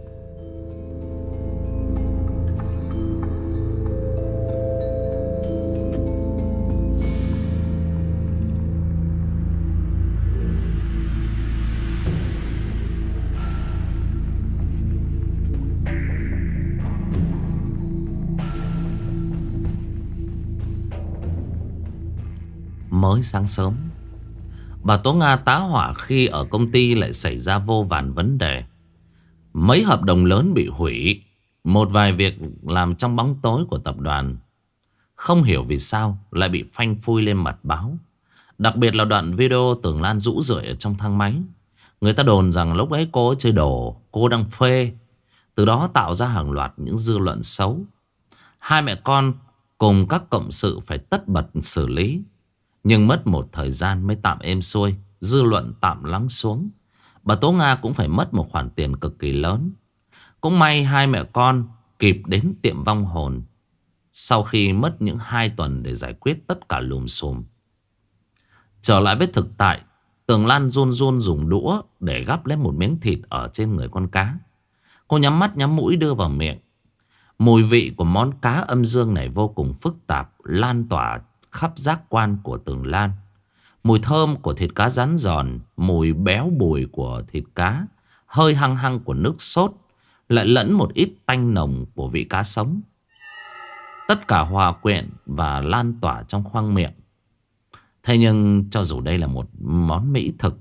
Mới sáng sớm. Bà Tố Nga tá hỏa khi ở công ty lại xảy ra vô vàn vấn đề. Mấy hợp đồng lớn bị hủy, Một vài việc làm trong bóng tối của tập đoàn. Không hiểu vì sao lại bị phanh phui lên mặt báo. Đặc biệt là đoạn video tưởng Lan rũ rượi ở trong thang máy. Người ta đồn rằng lúc ấy cô ấy chơi đồ, Cô đang phê. Từ đó tạo ra hàng loạt những dư luận xấu. Hai mẹ con cùng các cộng sự phải tất bật xử lý nhưng mất một thời gian mới tạm êm xuôi, Dư luận tạm lắng xuống. Bà Tố Nga cũng phải mất một khoản tiền cực kỳ lớn. Cũng may hai mẹ con kịp đến tiệm vong hồn Sau khi mất những hai tuần để giải quyết tất cả lùm xùm. Trở lại với thực tại, Tường Lan run run dùng đũa để gắp lấy một miếng thịt ở trên người con cá. Cô nhắm mắt nhắm mũi đưa vào miệng. Mùi vị của món cá âm dương này vô cùng phức tạp, Lan tỏa khắp giác quan của tường lan. Mùi thơm của thịt cá rán giòn, mùi béo bùi của thịt cá, hơi hăng hăng của nước sốt, lại lẫn một ít tanh nồng của vị cá sống. Tất cả hòa quyện và lan tỏa trong khoang miệng. Thế nhưng cho dù đây là một món mỹ thực,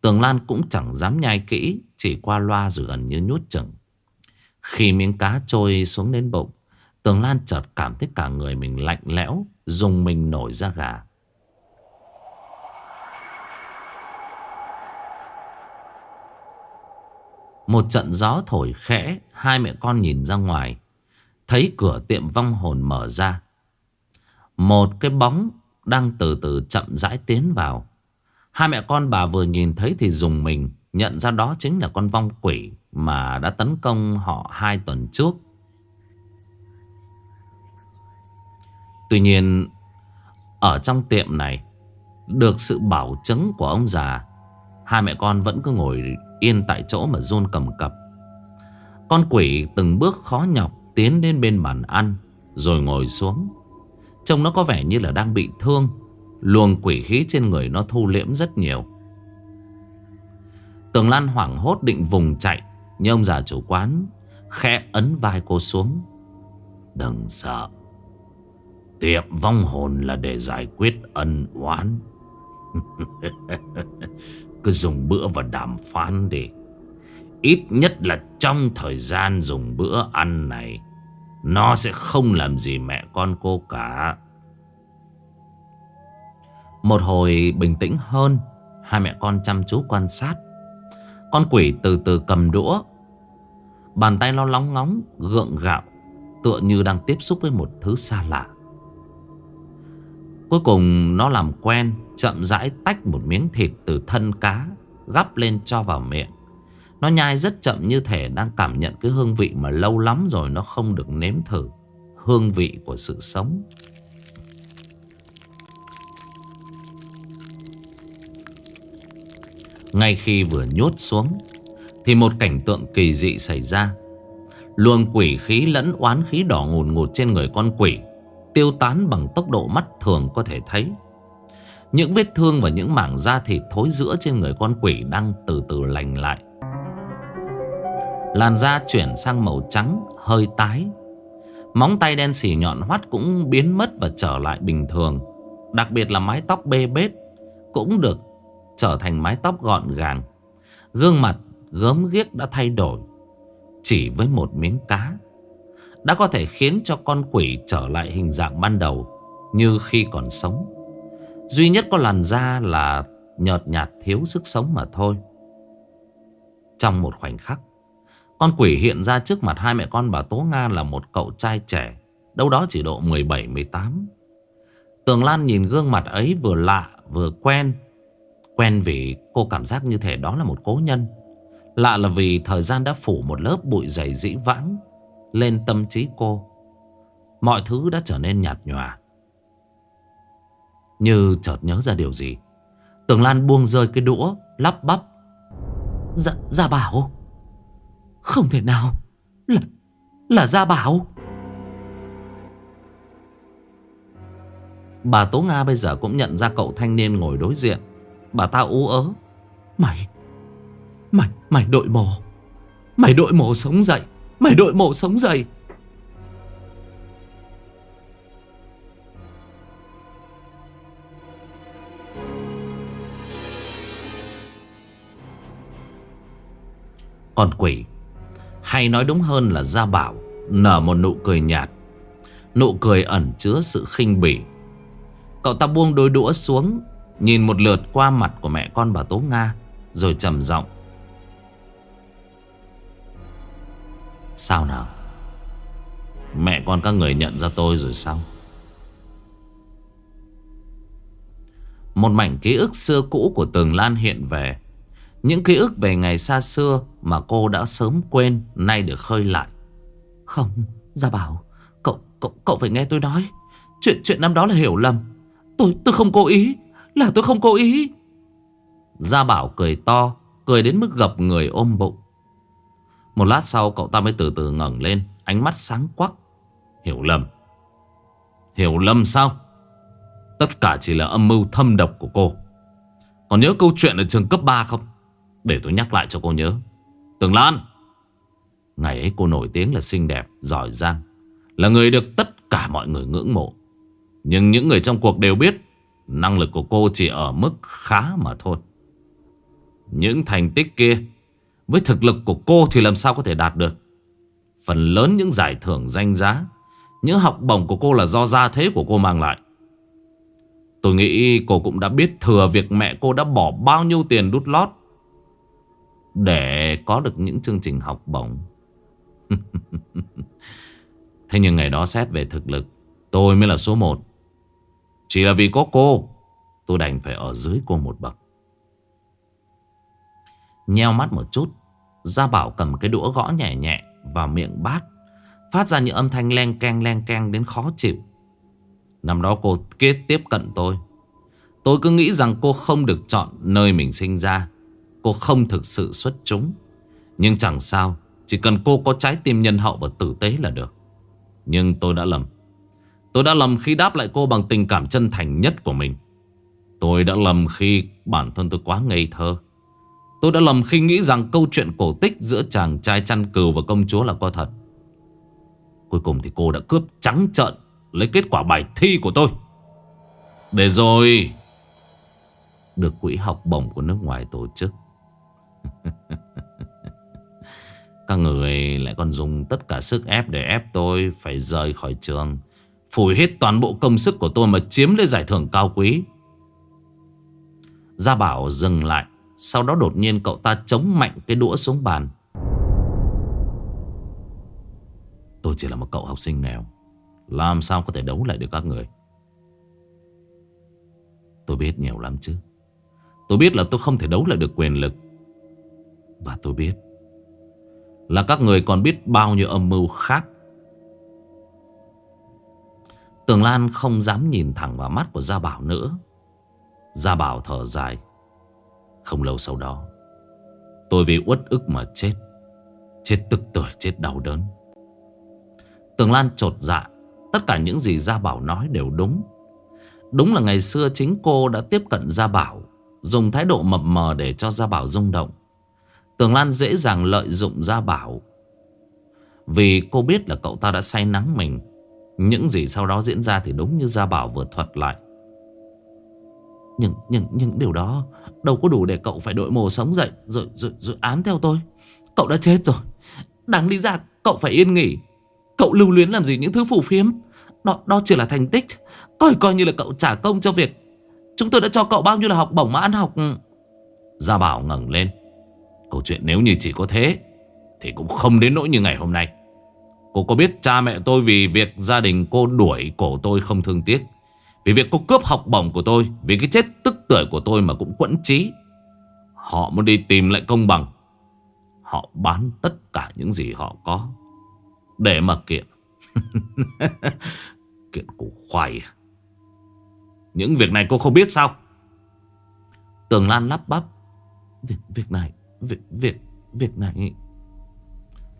Tường Lan cũng chẳng dám nhai kỹ, chỉ qua loa rồi gần như nhút chừng. Khi miếng cá trôi xuống đến bụng, Tường Lan chợt cảm thấy cả người mình lạnh lẽo, dùng mình nổi ra gà. Một trận gió thổi khẽ, hai mẹ con nhìn ra ngoài, thấy cửa tiệm vong hồn mở ra. Một cái bóng đang từ từ chậm rãi tiến vào. Hai mẹ con bà vừa nhìn thấy thì dùng mình, nhận ra đó chính là con vong quỷ mà đã tấn công họ hai tuần trước. Tuy nhiên, Ở trong tiệm này, Được sự bảo chứng của ông già, Hai mẹ con vẫn cứ ngồi yên tại chỗ mà run cầm cập. Con quỷ từng bước khó nhọc Tiến đến bên bàn ăn, Rồi ngồi xuống. Trông nó có vẻ như là đang bị thương, Luồng quỷ khí trên người nó thu liễm rất nhiều. Tường Lan hoảng hốt định vùng chạy, Nhưng ông già chủ quán Khẽ ấn vai cô xuống. Đừng sợ Tiệm vong hồn là để giải quyết ân oán. <laughs> Cứ dùng bữa và đàm phán đi. Ít nhất là trong thời gian dùng bữa ăn này, Nó sẽ không làm gì mẹ con cô cả. Một hồi bình tĩnh hơn, Hai mẹ con chăm chú quan sát. Con quỷ từ từ cầm đũa. Bàn tay lo lóng ngóng, Gượng gạo, Tựa như đang tiếp xúc với một thứ xa lạ. Cuối cùng nó làm quen, Chậm rãi tách một miếng thịt từ thân cá, Gắp lên cho vào miệng. Nó nhai rất chậm như thể đang cảm nhận cái hương vị mà lâu lắm rồi nó không được nếm thử. Hương vị của sự sống. Ngay khi vừa nhốt xuống, Thì một cảnh tượng kỳ dị xảy ra. Luồng quỷ khí lẫn oán khí đỏ ngùn ngụt trên người con quỷ tiêu tán bằng tốc độ mắt thường có thể thấy. Những vết thương và những mảng da thịt thối giữa trên người con quỷ đang từ từ lành lại. Làn da chuyển sang màu trắng, hơi tái. Móng tay đen xỉ nhọn hoắt cũng biến mất và trở lại bình thường. Đặc biệt là mái tóc bê bết cũng được trở thành mái tóc gọn gàng. Gương mặt gớm ghiếc đã thay đổi chỉ với một miếng cá đã có thể khiến cho con quỷ trở lại hình dạng ban đầu như khi còn sống. Duy nhất có làn da là nhợt nhạt thiếu sức sống mà thôi. Trong một khoảnh khắc, con quỷ hiện ra trước mặt hai mẹ con bà Tố Nga là một cậu trai trẻ, đâu đó chỉ độ 17-18. Tường Lan nhìn gương mặt ấy vừa lạ vừa quen. Quen vì cô cảm giác như thể đó là một cố nhân. Lạ là vì thời gian đã phủ một lớp bụi dày dĩ vãng lên tâm trí cô. Mọi thứ đã trở nên nhạt nhòa. Như chợt nhớ ra điều gì Tường Lan buông rơi cái đũa Lắp bắp. Dạ, Gia Bảo. Không thể nào. Là, là Gia Bảo. Bà Tố Nga bây giờ cũng nhận ra cậu thanh niên ngồi đối diện. Bà ta ú ớ. Mày Mày, mày đội mồ. Mày đội mồ sống dậy. Mày đội mổ sống dậy. Còn quỷ, Hay nói đúng hơn là Gia Bảo, Nở một nụ cười nhạt. Nụ cười ẩn chứa sự khinh bỉ. Cậu ta buông đôi đũa xuống, Nhìn một lượt qua mặt của mẹ con bà Tố Nga, Rồi trầm giọng. Sao nào? Mẹ con các người nhận ra tôi rồi sao? Một mảnh ký ức xưa cũ của Tường Lan hiện về. Những ký ức về ngày xa xưa Mà cô đã sớm quên Nay được khơi lại. Không Gia Bảo Cậu, cậu, cậu phải nghe tôi nói. Chuyện chuyện năm đó là hiểu lầm. Tôi tôi không cố ý Là tôi không cố ý. Gia Bảo cười to Cười đến mức gập người ôm bụng. Một lát sau cậu ta mới từ từ ngẩng lên, Ánh mắt sáng quắc. Hiểu lầm. Hiểu lầm sao? Tất cả chỉ là âm mưu thâm độc của cô. Còn nhớ câu chuyện ở trường cấp 3 không? Để tôi nhắc lại cho cô nhớ. Tường Lan! Ngày ấy cô nổi tiếng là xinh đẹp, Giỏi giang, Là người được tất cả mọi người ngưỡng mộ. Nhưng những người trong cuộc đều biết, Năng lực của cô chỉ ở mức khá mà thôi. Những thành tích kia với thực lực của cô thì làm sao có thể đạt được? Phần lớn những giải thưởng danh giá, Những học bổng của cô là do gia thế của cô mang lại. Tôi nghĩ cô cũng đã biết thừa việc mẹ cô đã bỏ bao nhiêu tiền đút lót Để có được những chương trình học bổng. <laughs> Thế nhưng ngày đó xét về thực lực, Tôi mới là số một. Chỉ là vì có cô, Tôi đành phải ở dưới cô một bậc. Nheo mắt một chút Gia Bảo cầm cái đũa gõ nhẹ nhẹ Vào miệng bát Phát ra những âm thanh len keng len keng đến khó chịu. Năm đó cô kết tiếp cận tôi. Tôi cứ nghĩ rằng cô không được chọn nơi mình sinh ra. Cô không thực sự xuất chúng. Nhưng chẳng sao, Chỉ cần cô có trái tim nhân hậu và tử tế là được. Nhưng tôi đã lầm. Tôi đã lầm khi đáp lại cô bằng tình cảm chân thành nhất của mình. Tôi đã lầm khi bản thân tôi quá ngây thơ. Tôi đã lầm khi nghĩ rằng câu chuyện cổ tích giữa chàng trai chăn cừu và công chúa là có thật. Cuối cùng thì cô đã cướp trắng trợn, Lấy kết quả bài thi của tôi. Để rồi Được quỹ học bổng của nước ngoài tổ chức. <laughs> Các người lại còn dùng tất cả sức ép để ép tôi Phải rời khỏi trường, Phủi hết toàn bộ công sức của tôi Mà chiếm lấy giải thưởng cao quý. Gia Bảo dừng lại. Sau đó đột nhiên cậu ta chống mạnh cái đũa xuống bàn. Tôi chỉ là một cậu học sinh nghèo. Làm sao có thể đấu lại được các người? Tôi biết nhiều lắm chứ. Tôi biết là tôi không thể đấu lại được quyền lực. Và tôi biết Là các người còn biết bao nhiêu âm mưu khác. Tường Lan không dám nhìn thẳng vào mắt của Gia Bảo nữa. Gia Bảo thở dài. Không lâu sau đó. Tôi vì uất ức mà chết. Chết tức tưởi, chết đau đớn. Tường Lan trột dạ. Tất cả những gì Gia Bảo nói đều đúng. Đúng là ngày xưa chính cô đã tiếp cận Gia Bảo, Dùng thái độ mập mờ để cho Gia Bảo rung động. Tường Lan dễ dàng lợi dụng Gia Bảo. Vì cô biết là cậu ta đã say nắng mình, Những gì sau đó diễn ra thì đúng như Gia Bảo vừa thuật lại. Nhưng, nhưng, nhưng điều đó đâu có đủ để cậu phải đội mồ sống dậy rồi, rồi, rồi ám theo tôi. Cậu đã chết rồi. Đáng lý ra cậu phải yên nghỉ. Cậu lưu luyến làm gì những thứ phù phiếm? Đó, đó chỉ là thành tích. Coi coi như là cậu trả công cho việc Chúng tôi đã cho cậu bao nhiêu là học bổng mà ăn học. Gia Bảo ngẩng lên. Câu chuyện nếu như chỉ có thế Thì cũng không đến nỗi như ngày hôm nay. Cô có biết cha mẹ tôi vì việc gia đình cô đuổi cổ tôi không thương tiếc. Vì việc cô cướp học bổng của tôi Vì cái chết tức tuổi của tôi mà cũng quẫn trí Họ muốn đi tìm lại công bằng. Họ bán tất cả những gì họ có. Để mà kiện. <laughs> Kiện củ khoai à? Những việc này cô không biết sao? Tường Lan lắp bắp. Việc, việc này Việc, việc, việc này.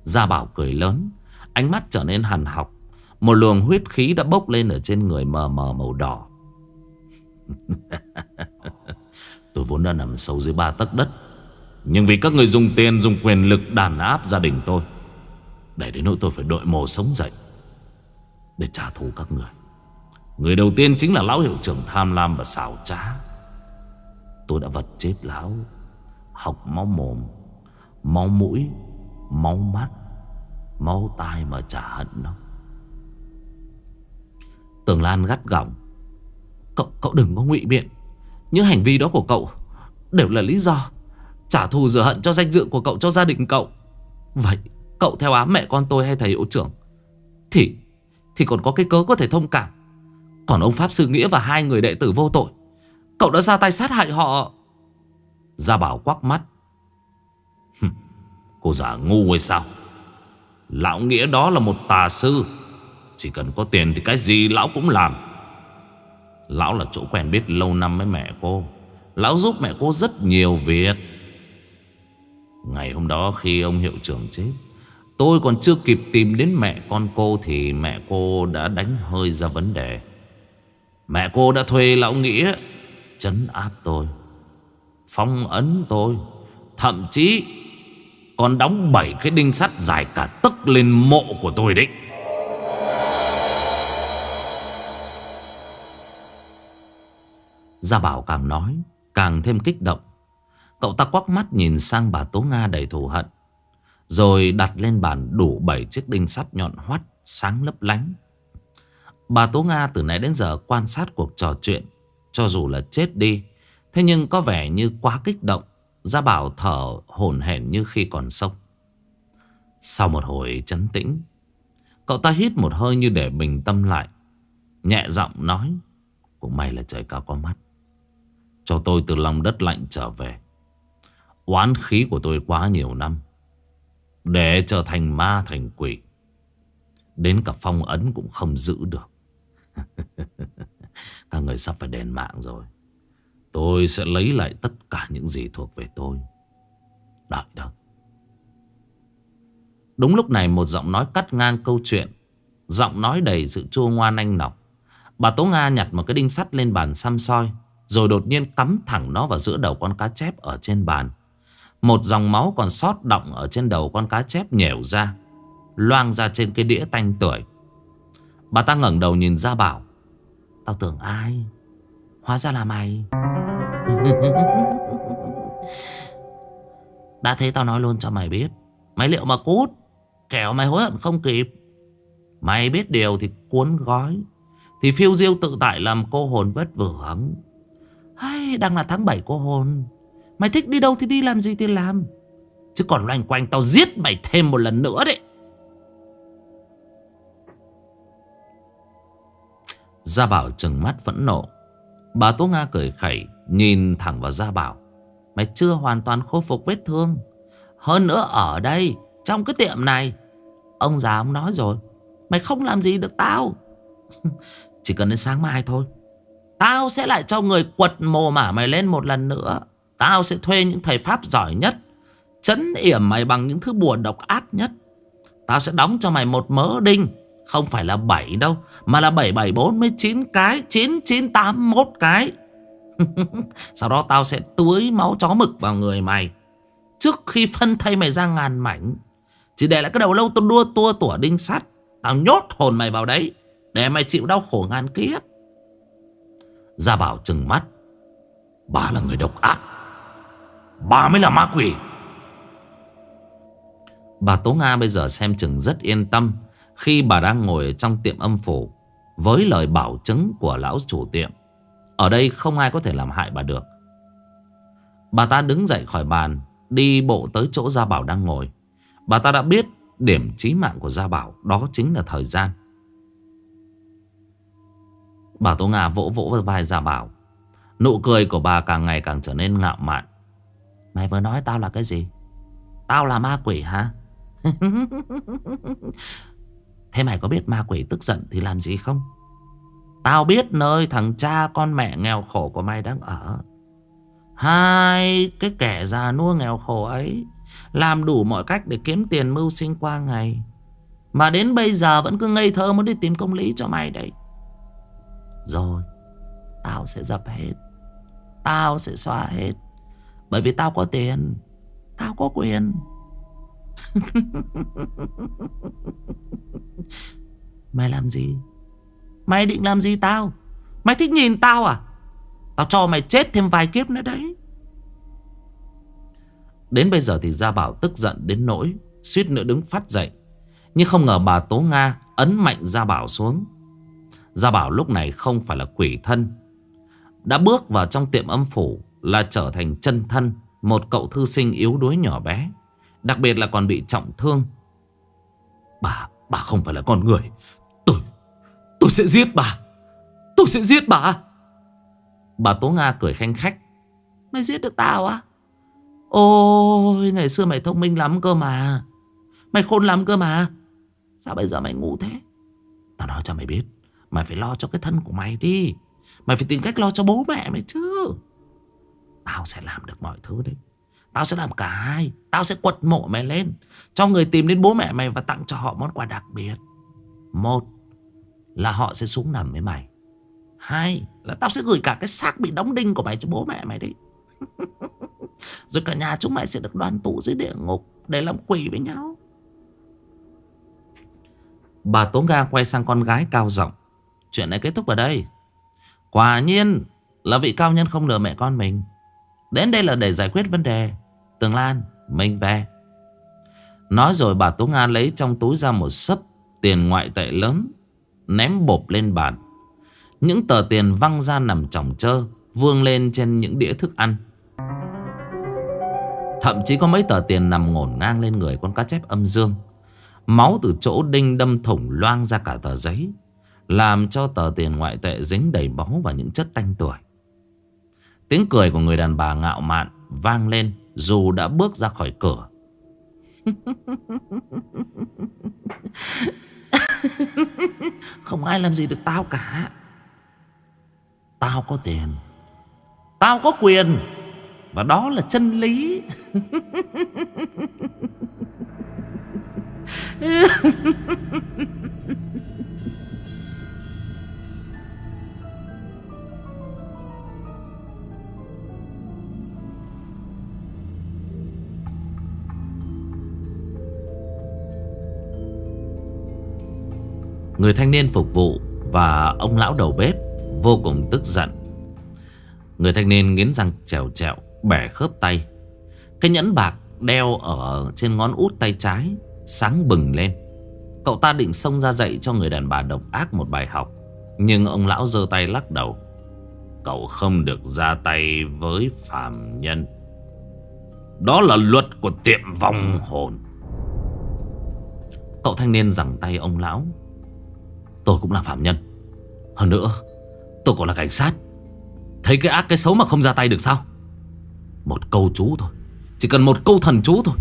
Gia Bảo cười lớn. Ánh mắt trở nên hằn học. Một luồng huyết khí đã bốc lên ở trên người mờ mờ màu đỏ. <laughs> Tôi vốn đã nằm sâu dưới ba tấc đất. Nhưng vì các người dùng tiền, Dùng quyền lực đàn áp gia đình tôi, Để đến nỗi tôi phải đội mồ sống dậy Để trả thù các người. Người đầu tiên chính là lão hiệu trưởng tham lam và xảo trá. Tôi đã vật chết lão, Học máu mồm, Máu mũi, Máu mắt, Máu tai mà trả hận nó. Tường Lan gắt gỏng. Cậu, cậu đừng có ngụy biện. Những hành vi đó của cậu Đều là lý do Trả thù rửa hận cho danh dự của cậu cho gia đình cậu. Vậy cậu theo ám mẹ con tôi hay thầy hiệu trưởng Thì Thì còn có cái cớ có thể thông cảm. Còn ông Pháp Sư Nghĩa và hai người đệ tử vô tội Cậu đã ra tay sát hại họ. Gia Bảo quắc mắt. Cô giả ngu hay sao? Lão Nghĩa đó là một tà sư. Chỉ cần có tiền thì cái gì lão cũng làm. Lão là chỗ quen biết lâu năm với mẹ cô. Lão giúp mẹ cô rất nhiều việc. Ngày hôm đó khi ông hiệu trưởng chết, Tôi còn chưa kịp tìm đến mẹ con cô Thì mẹ cô đã đánh hơi ra vấn đề. Mẹ cô đã thuê lão Nghĩa Chấn áp tôi, Phong ấn tôi, Thậm chí Còn đóng bảy cái đinh sắt dài cả tấc lên mộ của tôi đấy. Gia Bảo càng nói, Càng thêm kích động. Cậu ta quắc mắt nhìn sang bà Tố Nga đầy thù hận, Rồi đặt lên bàn đủ bảy chiếc đinh sắt nhọn hoắt Sáng lấp lánh. Bà Tố Nga từ nãy đến giờ quan sát cuộc trò chuyện, Cho dù là chết đi, Thế nhưng có vẻ như quá kích động. Gia Bảo thở hổn hển như khi còn sống. Sau một hồi chấn tĩnh, Cậu ta hít một hơi như để bình tâm lại, Nhẹ giọng nói, Cũng may là trời cao có mắt. Cho tôi từ lòng đất lạnh trở về. Oán khí của tôi quá nhiều năm, Để trở thành ma thành quỷ. Đến cả phong ấn cũng không giữ được. <laughs> Các người sắp phải đền mạng rồi. Tôi sẽ lấy lại tất cả những gì thuộc về tôi. Đợi đó Đúng lúc này một giọng nói cắt ngang câu chuyện. Giọng nói đầy sự chua ngoan anh nọc Bà Tố Nga nhặt một cái đinh sắt lên bàn xăm soi. Rồi đột nhiên cắm thẳng nó vào giữa đầu con cá chép ở trên bàn. Một dòng máu còn sót động ở trên đầu con cá chép nhẻo ra, Loang ra trên cái đĩa tanh tuổi Bà ta ngẩng đầu nhìn ra bảo, Tao tưởng ai? Hóa ra là mày. <laughs> Đã thế tao nói luôn cho mày biết, Mày liệu mà cút? Kẻo mày hối hận không kịp. Mày biết điều thì cuốn gói, Thì phiêu diêu tự tại làm cô hồn vất vưởng hay đang là tháng 7 cô hồn. Mày thích đi đâu thì đi, làm gì thì làm. Chứ còn loanh quanh tao giết mày thêm một lần nữa đấy. Gia Bảo trừng mắt phẫn nộ. Bà Tố Nga cười khẩy, Nhìn thẳng vào Gia Bảo. Mày chưa hoàn toàn khôi phục vết thương. Hơn nữa ở đây, Trong cái tiệm này, Ông già ông nói rồi, Mày không làm gì được tao. <laughs> Chỉ cần đến sáng mai thôi. Tao sẽ lại cho người quật mồ mả mày lên một lần nữa. Tao sẽ thuê những thầy Pháp giỏi nhất, Chấn yểm mày bằng những thứ bùa độc ác nhất. Tao sẽ đóng cho mày một mớ đinh, Không phải là 7 đâu, Mà là 7749 cái 9981 cái. <laughs> Sau đó tao sẽ tưới máu chó mực vào người mày, Trước khi phân thay mày ra ngàn mảnh. Chỉ để lại cái đầu lâu tôi đua tua tủa đinh sắt, Tao nhốt hồn mày vào đấy, Để mày chịu đau khổ ngàn kiếp. Gia Bảo trừng mắt. Bà là người độc ác. Bà mới là ma quỷ. Bà Tố Nga bây giờ xem chừng rất yên tâm Khi bà đang ngồi trong tiệm âm phủ Với lời bảo chứng của lão chủ tiệm. Ở đây không ai có thể làm hại bà được. Bà ta đứng dậy khỏi bàn, Đi bộ tới chỗ Gia Bảo đang ngồi. Bà ta đã biết Điểm chí mạng của Gia Bảo Đó chính là thời gian. Bà Tô Nga vỗ vỗ vào vai Gia Bảo. Nụ cười của bà càng ngày càng trở nên ngạo mạn. Mày vừa nói tao là cái gì? Tao là ma quỷ hả? <laughs> Thế mày có biết ma quỷ tức giận thì làm gì không? Tao biết nơi thằng cha con mẹ nghèo khổ của mày đang ở. Hai cái kẻ già nua nghèo khổ ấy Làm đủ mọi cách để kiếm tiền mưu sinh qua ngày. Mà đến bây giờ vẫn cứ ngây thơ muốn đi tìm công lý cho mày đấy. Rồi. Tao sẽ dập hết. Tao sẽ xóa hết. Bởi vì tao có tiền. Tao có quyền. <laughs> Mày làm gì? Mày định làm gì tao? Mày thích nhìn tao à? Tao cho mày chết thêm vài kiếp nữa đấy. Đến bây giờ thì Gia Bảo tức giận đến nỗi Suýt nữa đứng phát dậy. Nhưng không ngờ bà Tố Nga Ấn mạnh Gia Bảo xuống. Gia Bảo lúc này không phải là quỷ thân. Đã bước vào trong tiệm âm phủ Là trở thành chân thân Một cậu thư sinh yếu đuối nhỏ bé Đặc biệt là còn bị trọng thương. Bà, bà không phải là con người. Tôi, tôi sẽ giết bà. Tôi sẽ giết bà. Bà Tố Nga cười khanh khách. Mày giết được tao á? Ôi ngày xưa mày thông minh lắm cơ mà. Mày khôn lắm cơ mà. Sao bây giờ mày ngu thế? Tao nói cho mày biết. Mày phải lo cho cái thân của mày đi. Mày phải tìm cách lo cho bố mẹ mày chứ. Tao sẽ làm được mọi thứ đấy. Tao sẽ làm cả hai. Tao sẽ quật mộ mày lên, Cho người tìm đến bố mẹ mày và tặng cho họ món quà đặc biệt. Một Là họ sẽ xuống nằm với mày. Hai là tao sẽ gửi cả cái xác bị đóng đinh của mày cho bố mẹ mày đấy <laughs> Rồi cả nhà chúng mày sẽ được đoàn tụ dưới địa ngục Để làm quỷ với nhau. Bà Tố Nga quay sang con gái cao giọng. Chuyện này kết thúc ở đây. Quả nhiên là vị cao nhân không lừa mẹ con mình. Đến đây là để giải quyết vấn đề. Tường Lan, Mình về. Nói rồi bà Tố Nga lấy trong túi ra một sấp Tiền ngoại tệ lớn, Ném bộp lên bàn. Những tờ tiền văng ra nằm chỏng chơ Vương lên trên những đĩa thức ăn. Thậm chí có mấy tờ tiền nằm ngổn ngang lên người con cá chép âm dương. Máu từ chỗ đinh đâm thủng loang ra cả tờ giấy. Làm cho tờ tiền ngoại tệ dính đầy máu và những chất tanh tuổi Tiếng cười của người đàn bà ngạo mạn vang lên dù đã bước ra khỏi cửa. <laughs> Không ai làm gì được tao cả. Tao có tiền. Tao có quyền. Và đó là chân lý. <laughs> Người thanh niên phục vụ và ông lão đầu bếp vô cùng tức giận. Người thanh niên nghiến răng trèo trèo, bẻ khớp tay. Cái nhẫn bạc đeo ở trên ngón út tay trái, sáng bừng lên. Cậu ta định xông ra dạy cho người đàn bà độc ác một bài học. Nhưng ông lão giơ tay lắc đầu. Cậu không được ra tay với phàm nhân. Đó là luật của tiệm vong hồn. Cậu thanh niên giằng tay ông lão Tôi cũng là phạm nhân. Hơn nữa, tôi còn là cảnh sát. Thấy cái ác cái xấu mà không ra tay được sao? Một câu chú thôi. Chỉ cần một câu thần chú thôi,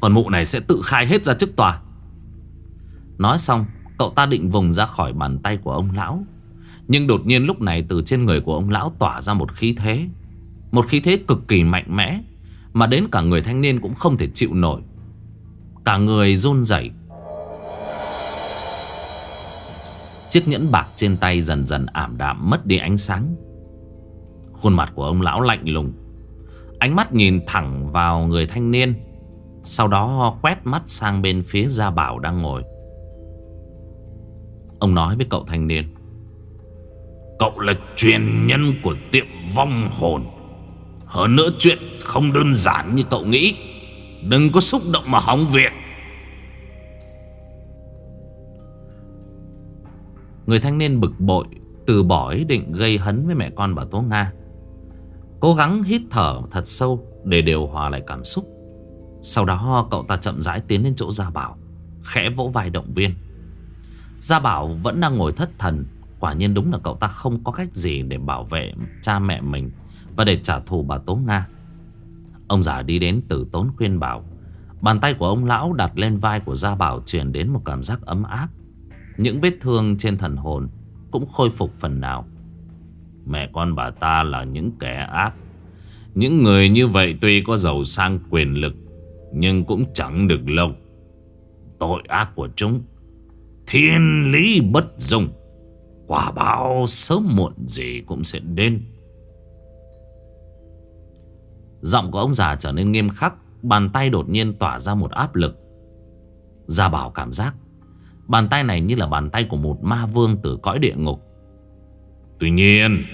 Còn mụ này sẽ tự khai hết ra trước tòa. Nói xong, Cậu ta định vùng ra khỏi bàn tay của ông lão. Nhưng đột nhiên lúc này Từ trên người của ông lão tỏa ra một khí thế. Một khí thế cực kỳ mạnh mẽ, Mà đến cả người thanh niên cũng không thể chịu nổi. Cả người run rẩy Chiếc nhẫn bạc trên tay dần dần ảm đạm mất đi ánh sáng. Khuôn mặt của ông lão lạnh lùng. Ánh mắt nhìn thẳng vào người thanh niên, Sau đó quét mắt sang bên phía Gia Bảo đang ngồi. Ông nói với cậu thanh niên, Cậu là truyền nhân của tiệm vong hồn. Hơn nữa chuyện không đơn giản như cậu nghĩ. Đừng có xúc động mà hỏng việc Người thanh niên bực bội, Từ bỏ ý định gây hấn với mẹ con bà Tố Nga. Cố gắng hít thở thật sâu Để điều hòa lại cảm xúc. Sau đó, cậu ta chậm rãi tiến đến chỗ Gia Bảo, Khẽ vỗ vai động viên. Gia Bảo vẫn đang ngồi thất thần, Quả nhiên đúng là cậu ta không có cách gì Để bảo vệ cha mẹ mình Và để trả thù bà Tố Nga. Ông già đi đến từ tốn khuyên bảo, Bàn tay của ông lão đặt lên vai của Gia Bảo truyền đến một cảm giác ấm áp. Những vết thương trên thần hồn cũng khôi phục phần nào. Mẹ con bà ta là những kẻ ác. Những người như vậy tuy có giàu sang quyền lực, nhưng cũng chẳng được lâu. Tội ác của chúng, thiên lý bất dung. Quả báo sớm muộn gì cũng sẽ đến. Giọng của ông già trở nên nghiêm khắc, Bàn tay đột nhiên tỏa ra một áp lực Gia Bảo cảm giác Bàn tay này như là bàn tay của một ma vương từ cõi địa ngục. Tuy nhiên,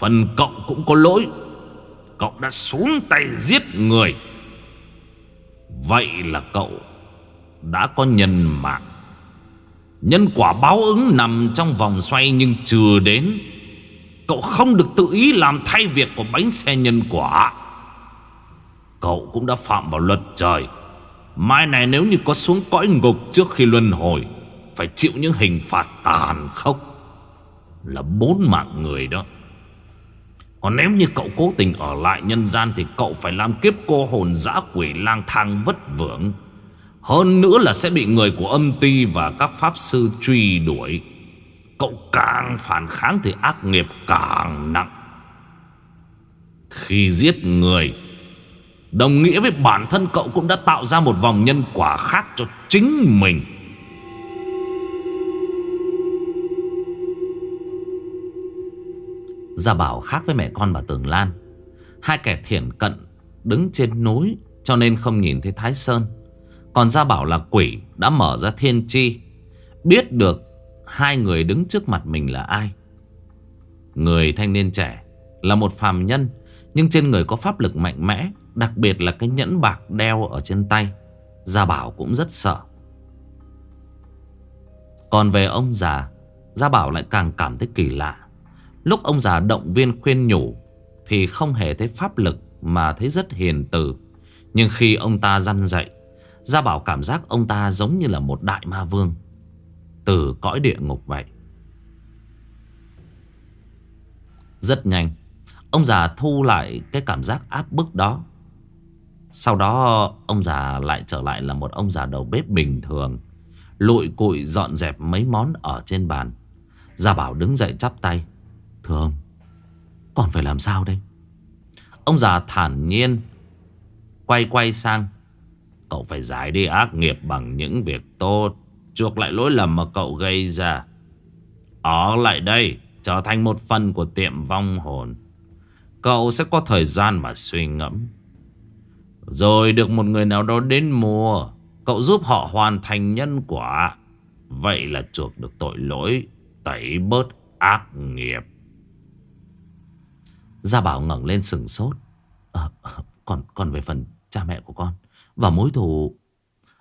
Phần cậu cũng có lỗi. Cậu đã xuống tay giết người. Vậy là cậu Đã có nhân mạng. Nhân quả báo ứng nằm trong vòng xoay nhưng chưa đến. Cậu không được tự ý làm thay việc của bánh xe nhân quả. Cậu cũng đã phạm vào luật trời. Mai này nếu như có xuống cõi ngục trước khi luân hồi, Phải chịu những hình phạt tàn khốc. Là bốn mạng người đó. Còn nếu như cậu cố tình ở lại nhân gian Thì cậu phải làm kiếp cô hồn dã quỷ lang thang vất vưởng. Hơn nữa là sẽ bị người của âm ti và các pháp sư truy đuổi. Cậu càng phản kháng thì ác nghiệp càng nặng. Khi giết người Đồng nghĩa với bản thân cậu cũng đã tạo ra một vòng nhân quả khác cho chính mình. Gia Bảo khác với mẹ con bà Tường Lan. Hai kẻ thiển cận đứng trên núi Cho nên không nhìn thấy Thái Sơn. Còn Gia Bảo là quỷ đã mở ra thiên chi Biết được hai người đứng trước mặt mình là ai. Người thanh niên trẻ là một phàm nhân, Nhưng trên người có pháp lực mạnh mẽ. Đặc biệt là cái nhẫn bạc đeo ở trên tay, Gia Bảo cũng rất sợ. Còn về ông già, Gia Bảo lại càng cảm thấy kỳ lạ. Lúc ông già động viên khuyên nhủ Thì không hề thấy pháp lực Mà thấy rất hiền từ. Nhưng khi ông ta răn dậy Gia Bảo cảm giác ông ta giống như là một đại ma vương. Từ cõi địa ngục vậy. Rất nhanh, Ông già thu lại cái cảm giác áp bức đó sau đó, ông già lại trở lại là một ông già đầu bếp bình thường. Lụi cụi dọn dẹp mấy món ở trên bàn. Gia Bảo đứng dậy chắp tay. Thưa ông, Còn phải làm sao đây? Ông già thản nhiên Quay quay sang. Cậu phải giải đi ác nghiệp bằng những việc tốt. Chuộc lại lỗi lầm mà cậu gây ra. Ở lại đây, Trở thành một phần của tiệm vong hồn. Cậu sẽ có thời gian mà suy ngẫm rồi được một người nào đó đến mua Cậu giúp họ hoàn thành nhân quả. Vậy là chuộc được tội lỗi Tẩy bớt ác nghiệp. Gia Bảo ngẩng lên sừng sốt. À, còn, còn về phần cha mẹ của con Và mối thù.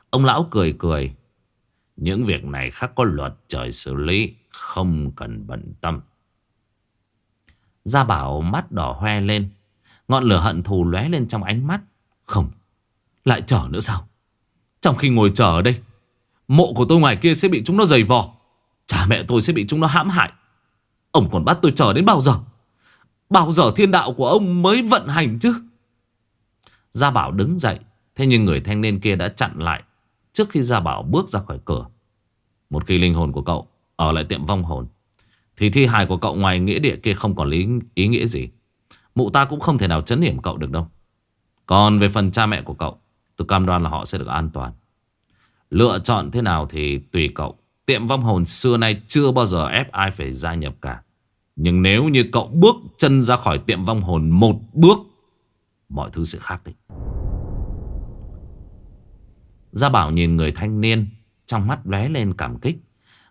Ông lão cười cười. Những việc này khác có luật trời xử lý Không cần bận tâm. Gia Bảo mắt đỏ hoe lên. Ngọn lửa hận thù lóe lên trong ánh mắt không Lại chờ nữa sao? Trong khi ngồi chờ ở đây Mộ của tôi ngoài kia sẽ bị chúng nó giày vò. Cha mẹ tôi sẽ bị chúng nó hãm hại. Ông còn bắt tôi chờ đến bao giờ? Bao giờ thiên đạo của ông mới vận hành chứ? Gia Bảo đứng dậy Thế nhưng người thanh niên kia đã chặn lại Trước khi Gia Bảo bước ra khỏi cửa. Một khi linh hồn của cậu Ở lại tiệm vong hồn Thì thi hài của cậu ngoài nghĩa địa kia không còn lý, ý nghĩa gì. Mụ ta cũng không thể nào chấn hiểm cậu được đâu còn về phần cha mẹ của cậu, Tôi cam đoan là họ sẽ được an toàn. Lựa chọn thế nào thì tùy cậu. Tiệm vong hồn xưa nay chưa bao giờ ép ai phải gia nhập cả. Nhưng nếu như cậu bước chân ra khỏi tiệm vong hồn một bước, Mọi thứ sẽ khác đấy Gia Bảo nhìn người thanh niên, Trong mắt lóe lên cảm kích.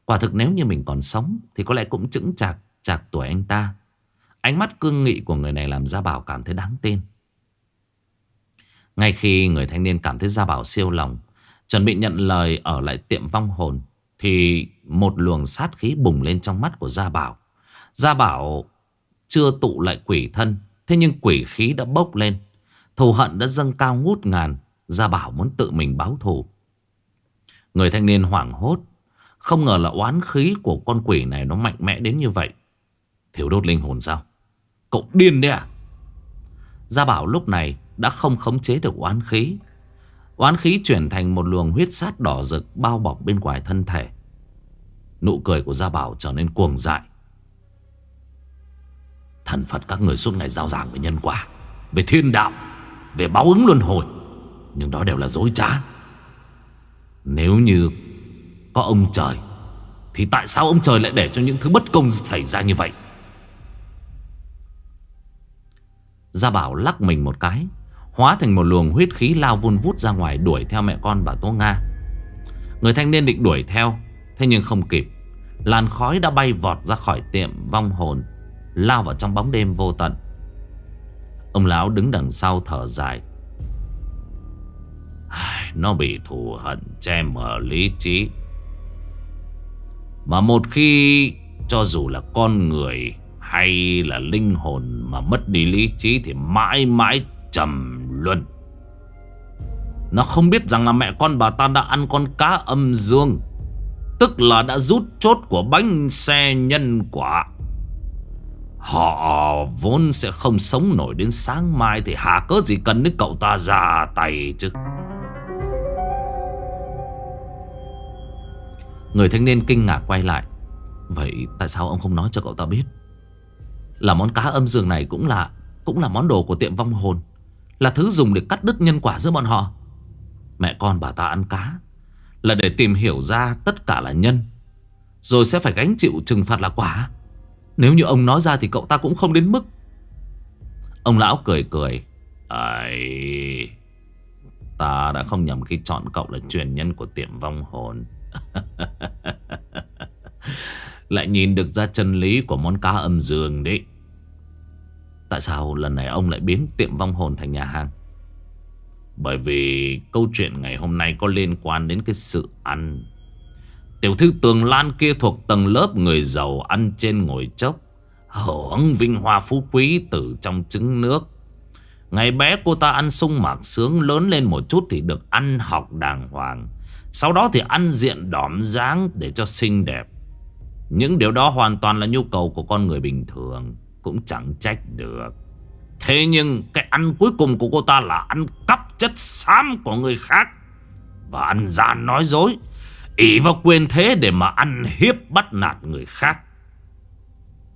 Quả thực nếu như mình còn sống Thì có lẽ cũng chững chạc chạc tuổi anh ta. Ánh mắt cương nghị của người này làm Gia Bảo cảm thấy đáng tin ngay khi người thanh niên cảm thấy Gia Bảo siêu lòng, Chuẩn bị nhận lời ở lại tiệm vong hồn, Thì một luồng sát khí bùng lên trong mắt của Gia Bảo Gia Bảo chưa tụ lại quỷ thân, Thế nhưng quỷ khí đã bốc lên. Thù hận đã dâng cao ngút ngàn Gia Bảo muốn tự mình báo thù. Người thanh niên hoảng hốt, Không ngờ là oán khí của con quỷ này Nó mạnh mẽ đến như vậy. Thiếu đốt linh hồn sao? Cậu điên đấy à? Gia Bảo lúc này đã không khống chế được oán khí. Oán khí chuyển thành một luồng huyết sát đỏ rực bao bọc bên ngoài thân thể. Nụ cười của Gia Bảo trở nên cuồng dại. Thần Phật các người suốt ngày giao giảng về nhân quả, về thiên đạo, về báo ứng luân hồi. Nhưng đó đều là dối trá. Nếu như có ông trời, thì tại sao ông trời lại để cho những thứ bất công xảy ra như vậy? Gia Bảo lắc mình một cái Hóa thành một luồng huyết khí lao vun vút ra ngoài Đuổi theo mẹ con bà Tố Nga. Người thanh niên định đuổi theo, Thế nhưng không kịp. Làn khói đã bay vọt ra khỏi tiệm vong hồn, Lao vào trong bóng đêm vô tận. Ông lão đứng đằng sau thở dài. Nó bị thù hận che mờ lý trí. Mà một khi cho dù là con người hay là linh hồn mà mất đi lý trí thì mãi mãi trầm luân. Nó không biết rằng là mẹ con bà ta đã ăn con cá âm dương. Tức là đã rút chốt của bánh xe nhân quả. Họ vốn sẽ không sống nổi đến sáng mai thì hà cớ gì cần đến cậu ta ra tay chứ. Người thanh niên kinh ngạc quay lại. Vậy tại sao ông không nói cho cậu ta biết? Là món cá âm dương này cũng là Cũng là món đồ của tiệm vong hồn là thứ dùng để cắt đứt nhân quả giữa bọn họ. Mẹ con bà ta ăn cá Là để tìm hiểu ra tất cả là nhân Rồi sẽ phải gánh chịu trừng phạt là quả. Nếu như ông nói ra thì cậu ta cũng không đến mức. Ông lão cười cười. Ây, Ta đã không nhầm khi chọn cậu là truyền nhân của tiệm vong hồn. <laughs> Lại nhìn được ra chân lý của món cá âm dương đấy. Tại sao lần này ông lại biến tiệm vong hồn thành nhà hàng? Bởi vì câu chuyện ngày hôm nay có liên quan đến cái sự ăn. Tiểu thư tường lan kia thuộc tầng lớp người giàu ăn trên ngồi chốc, Hưởng vinh hoa phú quý từ trong trứng nước. Ngày bé cô ta ăn sung mạc sướng lớn lên một chút thì được ăn học đàng hoàng. Sau đó thì ăn diện đỏm dáng để cho xinh đẹp. Những điều đó hoàn toàn là nhu cầu của con người bình thường. Cũng chẳng trách được. Thế nhưng cái ăn cuối cùng của cô ta là ăn cắp chất xám của người khác. Và ăn gian nói dối, ỷ vào quyền thế để mà ăn hiếp bắt nạt người khác.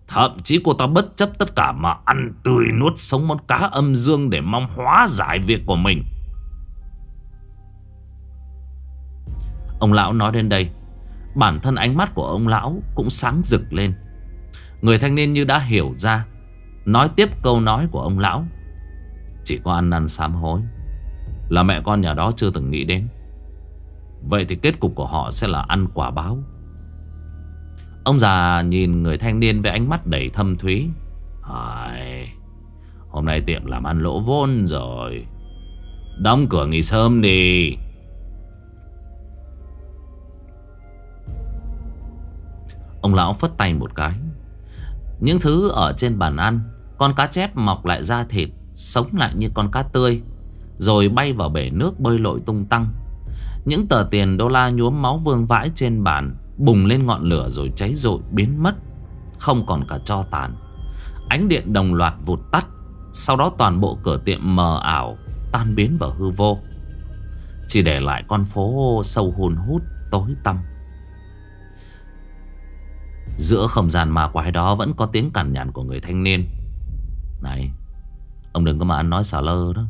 Thậm chí cô ta bất chấp tất cả mà ăn tươi nuốt sống món cá âm dương để mong hóa giải việc của mình. Ông lão nói đến đây, Bản thân ánh mắt của ông lão cũng sáng rực lên. Người thanh niên như đã hiểu ra, Nói tiếp câu nói của ông lão. Chỉ có ăn năn sám hối Là mẹ con nhà đó chưa từng nghĩ đến. Vậy thì kết cục của họ sẽ là ăn quả báo. Ông già nhìn người thanh niên với ánh mắt đầy thâm thúy. Ai... Hôm nay tiệm làm ăn lỗ vốn rồi. Đóng cửa nghỉ sớm đi. Ông lão phất tay một cái. Những thứ ở trên bàn ăn, Con cá chép mọc lại da thịt, Sống lại như con cá tươi, Rồi bay vào bể nước bơi lội tung tăng. Những tờ tiền đô la nhuốm máu vương vãi trên bàn Bùng lên ngọn lửa rồi cháy rội biến mất, Không còn cả cho tàn. Ánh điện đồng loạt vụt tắt, Sau đó toàn bộ cửa tiệm mờ ảo Tan biến vào hư vô. Chỉ để lại con phố sâu hùn hút tối tăm. Giữa không gian mà quái đó vẫn có tiếng cằn nhằn của người thanh niên. Này, Ông đừng có mà ăn nói xả lơ đó.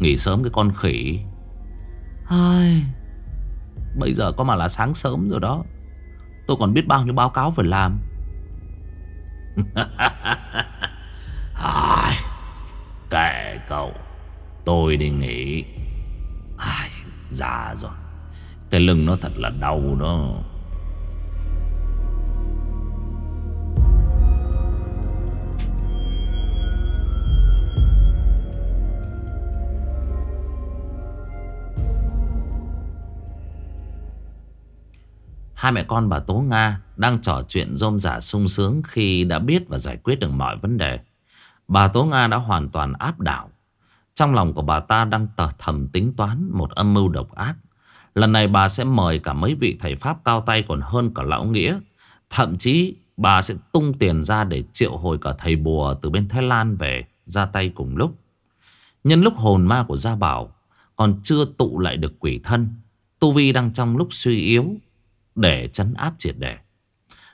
Nghỉ sớm cái con khỉ. Ai... Bây giờ có mà là sáng sớm rồi đó. Tôi còn biết bao nhiêu báo cáo phải làm. <laughs> Ai... Kệ cậu, Tôi đi nghỉ. Ai... Già rồi. Cái lưng nó thật là đau đó. Hai mẹ con bà Tố Nga đang trò chuyện rôm rả sung sướng khi đã biết và giải quyết được mọi vấn đề. Bà Tố Nga đã hoàn toàn áp đảo. Trong lòng của bà ta đang tờ thầm tính toán một âm mưu độc ác. Lần này bà sẽ mời cả mấy vị thầy Pháp cao tay còn hơn cả Lão Nghĩa. Thậm chí bà sẽ tung tiền ra để triệu hồi cả thầy bùa từ bên Thái Lan về ra tay cùng lúc. Nhân lúc hồn ma của Gia Bảo Còn chưa tụ lại được quỷ thân, Tu Vi đang trong lúc suy yếu để chấn áp triệt để.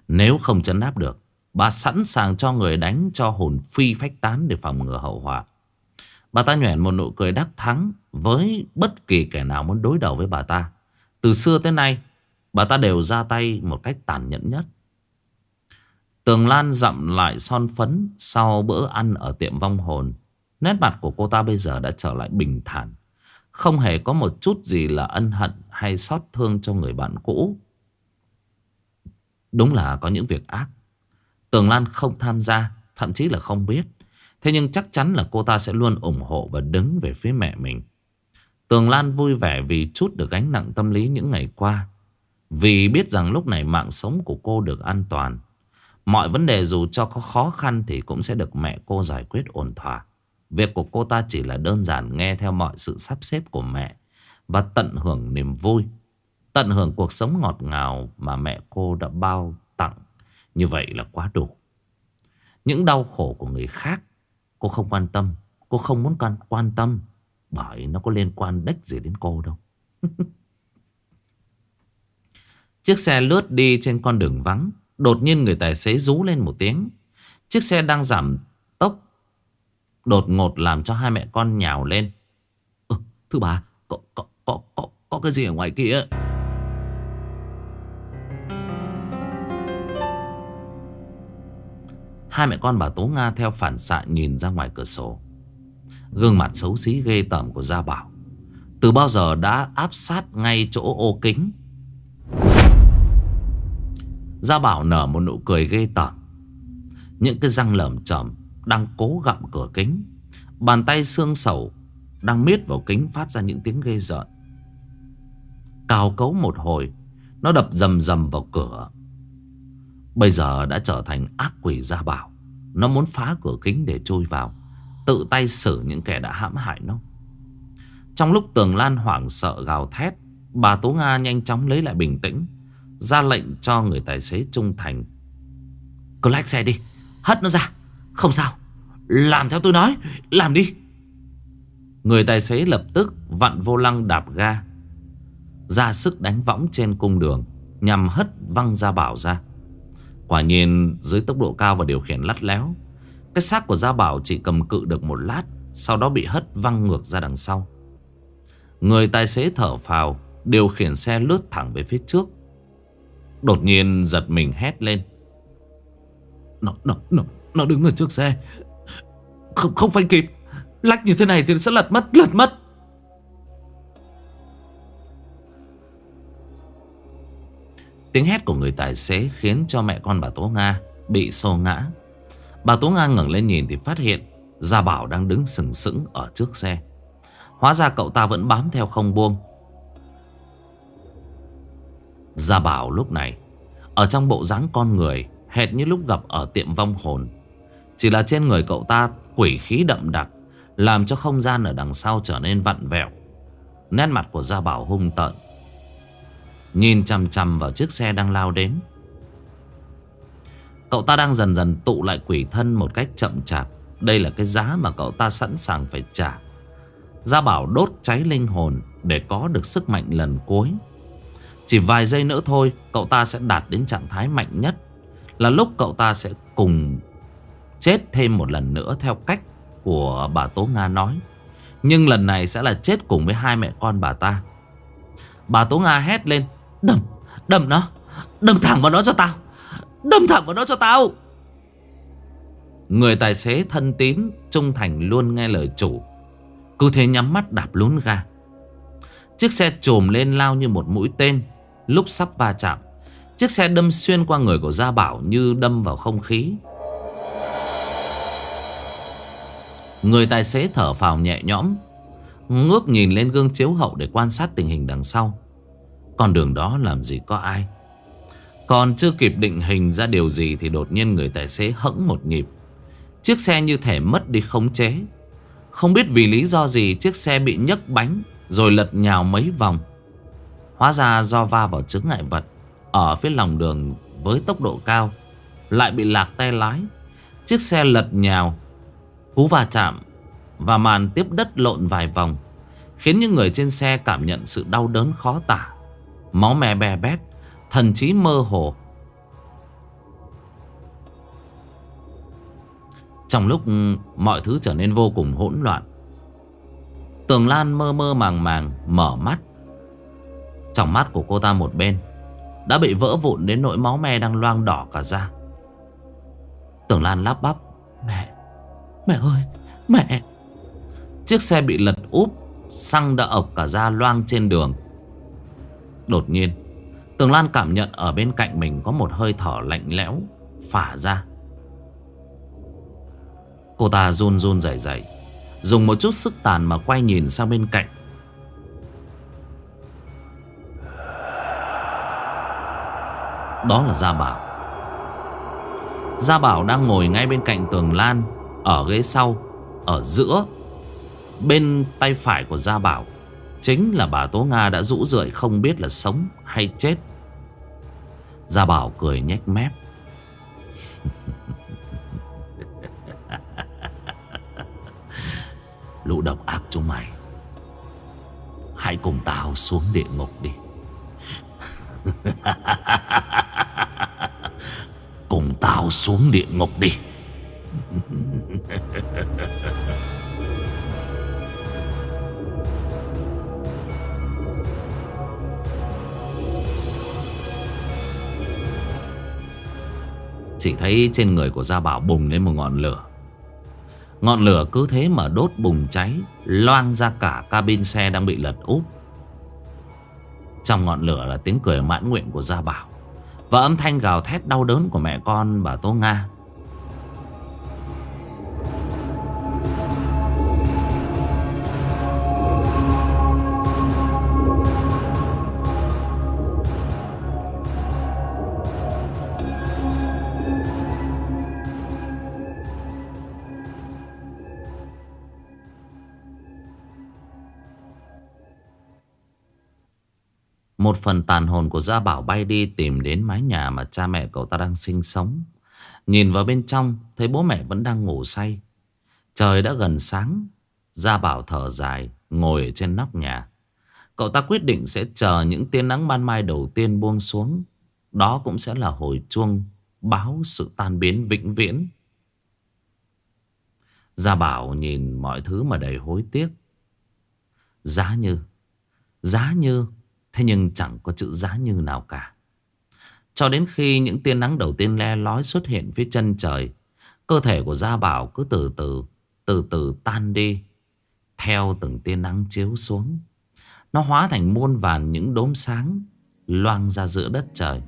Nếu không chấn áp được, Bà sẵn sàng cho người đánh cho hồn phi phách tán để phòng ngừa hậu họa. Bà ta nhoẻn một nụ cười đắc thắng Với bất kỳ kẻ nào muốn đối đầu với bà ta. Từ xưa tới nay, Bà ta đều ra tay một cách tàn nhẫn nhất. Tường Lan dặm lại son phấn Sau bữa ăn ở tiệm vong hồn. Nét mặt của cô ta bây giờ đã trở lại bình thản. Không hề có một chút gì là ân hận Hay xót thương cho người bạn cũ. Đúng là có những việc ác. Tường Lan không tham gia, Thậm chí là không biết. Thế nhưng chắc chắn là cô ta sẽ luôn ủng hộ Và đứng về phía mẹ mình. Tường Lan vui vẻ vì chút được gánh nặng tâm lý những ngày qua. Vì biết rằng lúc này mạng sống của cô được an toàn. Mọi vấn đề dù cho có khó khăn Thì cũng sẽ được mẹ cô giải quyết ổn thỏa. Việc của cô ta chỉ là đơn giản nghe theo mọi sự sắp xếp của mẹ Và tận hưởng niềm vui. Tận hưởng cuộc sống ngọt ngào mà mẹ cô đã bao tặng. Như vậy là quá đủ. Những đau khổ của người khác Cô không quan tâm. Cô không muốn quan, quan tâm Bởi nó có liên quan đếch gì đến cô đâu. <laughs> Chiếc xe lướt đi trên con đường vắng Đột nhiên người tài xế rú lên một tiếng. Chiếc xe đang giảm tốc Đột ngột làm cho hai mẹ con nhào lên. Ừ, Thưa bà có, có, có, có, có cái gì ở ngoài kia? Hai mẹ con bà Tố Nga theo phản xạ nhìn ra ngoài cửa sổ. Gương mặt xấu xí ghê tởm của Gia Bảo. Từ bao giờ đã áp sát ngay chỗ ô kính? Gia Bảo nở một nụ cười ghê tởm. Những cái răng lởm chởm Đang cố gặm cửa kính. Bàn tay xương sầu Đang miết vào kính phát ra những tiếng ghê rợn. Cào cấu một hồi, Nó đập rầm rầm vào cửa. Bây giờ đã trở thành ác quỷ Gia Bảo. Nó muốn phá cửa kính để chui vào, Tự tay xử những kẻ đã hãm hại nó. Trong lúc Tường Lan hoảng sợ gào thét, Bà Tố Nga nhanh chóng lấy lại bình tĩnh, ra lệnh cho người tài xế trung thành. Cứ lách xe đi, Hất nó ra. Không sao, Làm theo tôi nói, Làm đi. Người tài xế lập tức vặn vô lăng đạp ga, Ra sức đánh võng trên cung đường, Nhằm hất văng ra Bảo ra. Quả nhiên dưới tốc độ cao và điều khiển lắt léo Cái xác của Gia Bảo chỉ cầm cự được một lát Sau đó bị hất văng ngược ra đằng sau. Người tài xế thở phào Điều khiển xe lướt thẳng về phía trước. Đột nhiên giật mình hét lên. Nó, nó, nó, nó đứng ở trước xe. Không, không phải kịp. Lách như thế này thì sẽ lật mất, lật mất. Tiếng hét của người tài xế khiến cho mẹ con bà Tố Nga bị xô ngã. Bà Tố Nga ngẩng lên nhìn thì phát hiện Gia Bảo đang đứng sừng sững ở trước xe. Hóa ra cậu ta vẫn bám theo không buông. Gia Bảo lúc này, Ở trong bộ dáng con người, Hệt như lúc gặp ở tiệm vong hồn Chỉ là trên người cậu ta quỷ khí đậm đặc, Làm cho không gian ở đằng sau trở nên vặn vẹo Nét mặt của Gia Bảo hung tợn Nhìn chằm chằm vào chiếc xe đang lao đến. Cậu ta đang dần dần tụ lại quỷ thân một cách chậm chạp. Đây là cái giá mà cậu ta sẵn sàng phải trả. Gia Bảo đốt cháy linh hồn Để có được sức mạnh lần cuối. Chỉ vài giây nữa thôi, Cậu ta sẽ đạt đến trạng thái mạnh nhất. Là lúc cậu ta sẽ cùng Chết thêm một lần nữa Theo cách của bà Tố Nga nói. Nhưng lần này sẽ là chết cùng với hai mẹ con bà ta. Bà Tố Nga hét lên Đâm, đâm nó. Đâm thẳng vào nó cho tao. Đâm thẳng vào nó cho tao. Người tài xế thân tín Trung thành luôn nghe lời chủ. Cứ thế nhắm mắt đạp lún ga. Chiếc xe trồm lên lao như một mũi tên Lúc sắp va chạm. Chiếc xe đâm xuyên qua người của Gia Bảo Như đâm vào không khí. Người tài xế thở phào nhẹ nhõm Ngước nhìn lên gương chiếu hậu Để quan sát tình hình đằng sau. Con đường đó làm gì có ai. Còn chưa kịp định hình ra điều gì Thì đột nhiên người tài xế hẫng một nhịp. Chiếc xe như thể mất đi khống chế. Không biết vì lý do gì Chiếc xe bị nhấc bánh Rồi lật nhào mấy vòng. Hóa ra do va vào chứng ngại vật Ở phía lòng đường với tốc độ cao, Lại bị lạc tay lái. Chiếc xe lật nhào, Cú va chạm Và màn tiếp đất lộn vài vòng Khiến những người trên xe cảm nhận sự đau đớn khó tả. Máu me bè bét, Thần trí mơ hồ. Trong lúc ừ, mọi thứ trở nên vô cùng hỗn loạn, Tường Lan mơ mơ màng màng, Mở mắt. Trong mắt của cô ta một bên, Đã bị vỡ vụn đến nỗi máu me đang loang đỏ cả ra Tường Lan lắp bắp, Mẹ Mẹ ơi, Mẹ! Chiếc xe bị lật úp, Xăng đã ộc cả ra loang trên đường. Đột nhiên. Tường Lan cảm nhận ở bên cạnh mình Có một hơi thở lạnh lẽo Phả ra. Cô ta run run rẩy rẩy, Dùng một chút sức tàn mà quay nhìn sang bên cạnh. Đó là Gia Bảo. Gia Bảo đang ngồi ngay bên cạnh tường Lan Ở ghế sau, Ở giữa Bên tay phải của Gia Bảo. Chính là bà Tố Nga đã rũ rượi không biết là sống hay chết. Gia Bảo cười nhếch mép. <laughs> Lũ độc ác chúng mày. Hãy cùng tao xuống địa ngục đi. <laughs> Cùng tao xuống địa ngục đi. <laughs> Chỉ thấy trên người của Gia Bảo bùng lên một ngọn lửa. Ngọn lửa cứ thế mà đốt bùng cháy, Loang ra cả cabin xe đang bị lật úp. Trong ngọn lửa là tiếng cười mãn nguyện của Gia Bảo Và âm thanh gào thét đau đớn của mẹ con bà Tô Nga. Một phần tàn hồn của Gia Bảo bay đi tìm đến mái nhà mà cha mẹ cậu ta đang sinh sống. Nhìn vào bên trong, thấy bố mẹ vẫn đang ngủ say. Trời đã gần sáng, Gia Bảo thở dài, ngồi ở trên nóc nhà. Cậu ta quyết định sẽ chờ những tia nắng ban mai đầu tiên buông xuống. Đó cũng sẽ là hồi chuông báo sự tan biến vĩnh viễn. Gia Bảo nhìn mọi thứ mà đầy hối tiếc. Giá như, giá như Thế nhưng chẳng có chữ giá như nào cả. Cho đến khi những tia nắng đầu tiên le lói xuất hiện phía chân trời, cơ thể của Gia Bảo cứ từ từ, từ từ tan đi, theo từng tia nắng chiếu xuống. Nó hóa thành muôn vàn những đốm sáng loang ra giữa đất trời.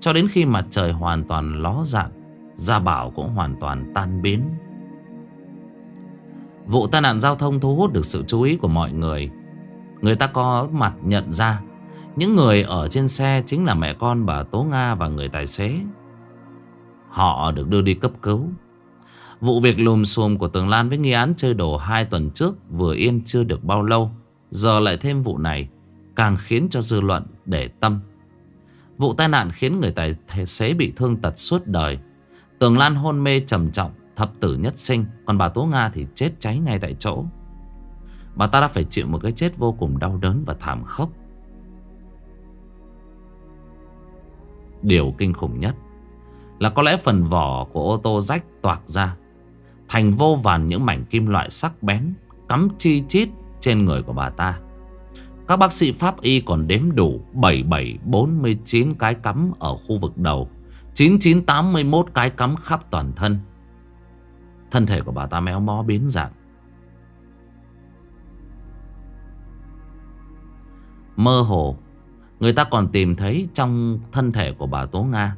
Cho đến khi mặt trời hoàn toàn ló dạng, Gia Bảo cũng hoàn toàn tan biến. Vụ tai nạn giao thông thu hút được sự chú ý của mọi người. Người ta có mặt nhận ra. Những người ở trên xe chính là mẹ con bà Tố Nga và người tài xế. Họ được đưa đi cấp cứu. Vụ việc lùm xùm của Tường Lan với nghi án chơi đồ hai tuần trước vừa yên chưa được bao lâu, Giờ lại thêm vụ này, Càng khiến cho dư luận để tâm. Vụ tai nạn khiến người tài xế bị thương tật suốt đời. Tường Lan hôn mê trầm trọng, Thập tử nhất sinh, Còn bà Tố Nga thì chết cháy ngay tại chỗ. Bà ta đã phải chịu một cái chết vô cùng đau đớn và thảm khốc. Điều kinh khủng nhất Là có lẽ phần vỏ của ô tô rách toạc ra, Thành vô vàn những mảnh kim loại sắc bén, Cắm chi chít trên người của bà ta. Các bác sĩ pháp y còn đếm đủ 7749 cái cắm ở khu vực đầu 9981 cái cắm khắp toàn thân. Thân thể của bà ta méo mó biến dạng. Mơ hồ. Người ta còn tìm thấy trong thân thể của bà Tố Nga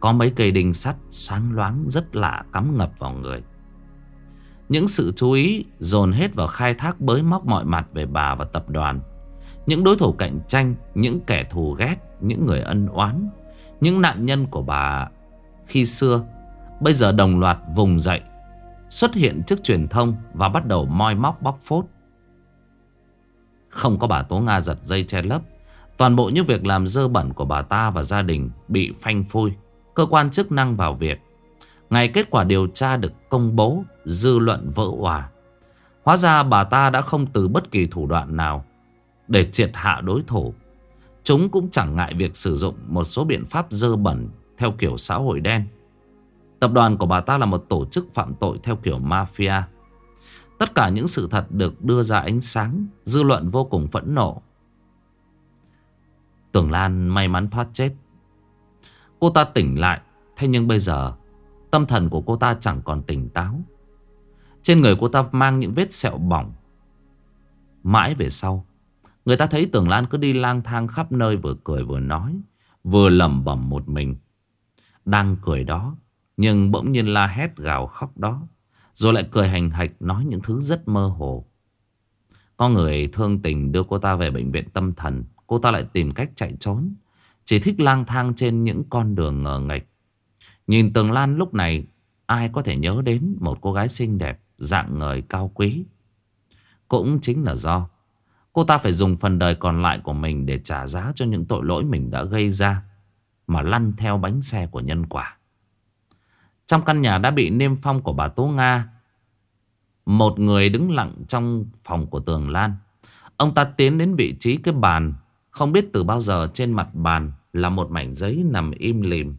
Có mấy cây đinh sắt sáng loáng rất lạ cắm ngập vào người. Những sự chú ý dồn hết vào khai thác bới móc mọi mặt về bà và tập đoàn. Những đối thủ cạnh tranh, những kẻ thù ghét, những người ân oán Những nạn nhân của bà khi xưa Bây giờ đồng loạt vùng dậy Xuất hiện trước truyền thông và bắt đầu moi móc bóc phốt không có bà Tố Nga giật dây che lấp Toàn bộ những việc làm dơ bẩn của bà ta và gia đình bị phanh phui Cơ quan chức năng vào việc Ngày kết quả điều tra được công bố, Dư luận vỡ hòa Hóa ra bà ta đã không từ bất kỳ thủ đoạn nào để triệt hạ đối thủ. Chúng cũng chẳng ngại việc sử dụng một số biện pháp dơ bẩn theo kiểu xã hội đen. Tập đoàn của bà ta là một tổ chức phạm tội theo kiểu mafia. Tất cả những sự thật được đưa ra ánh sáng, dư luận vô cùng phẫn nộ. Tưởng Lan may mắn thoát chết. Cô ta tỉnh lại, thế nhưng bây giờ tâm thần của cô ta chẳng còn tỉnh táo. Trên người cô ta mang những vết sẹo bỏng. Mãi về sau, người ta thấy Tưởng Lan cứ đi lang thang khắp nơi vừa cười vừa nói, vừa lẩm bẩm một mình. Đang cười đó, nhưng bỗng nhiên la hét gào khóc đó. Rồi lại cười hành hạch nói những thứ rất mơ hồ. Có người thương tình đưa cô ta về bệnh viện tâm thần. Cô ta lại tìm cách chạy trốn. Chỉ thích lang thang trên những con đường ngờ nghệch. Nhìn Tường Lan lúc này ai có thể nhớ đến một cô gái xinh đẹp, dạng người cao quý. Cũng chính là do cô ta phải dùng phần đời còn lại của mình để trả giá cho những tội lỗi mình đã gây ra. Mà lăn theo bánh xe của nhân quả. Trong căn nhà đã bị niêm phong của bà Tố Nga, Một người đứng lặng trong phòng của Tường Lan. Ông ta tiến đến vị trí cái bàn, Không biết từ bao giờ trên mặt bàn Là một mảnh giấy nằm im lìm.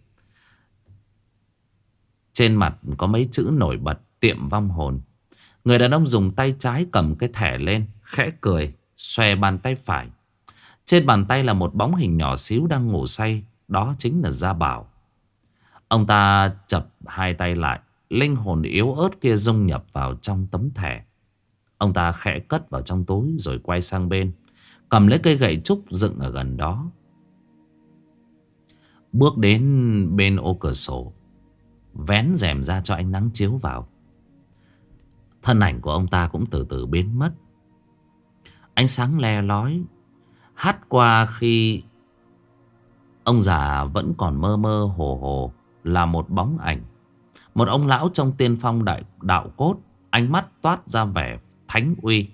Trên mặt có mấy chữ nổi bật, Tiệm vong hồn. Người đàn ông dùng tay trái cầm cái thẻ lên, Khẽ cười, Xòe bàn tay phải. Trên bàn tay là một bóng hình nhỏ xíu đang ngủ say, Đó chính là Gia Bảo. Ông ta chập hai tay lại, Linh hồn yếu ớt kia dung nhập vào trong tấm thẻ. Ông ta khẽ cất vào trong túi Rồi quay sang bên, Cầm lấy cây gậy trúc dựng ở gần đó. Bước đến bên ô cửa sổ, Vén rèm ra cho ánh nắng chiếu vào. Thân ảnh của ông ta cũng từ từ biến mất. Ánh sáng le lói, Hát qua khi Ông già vẫn còn mơ mơ hồ hồ là một bóng ảnh. Một ông lão trong tiên phong đại đạo cốt, ánh mắt toát ra vẻ thánh uy.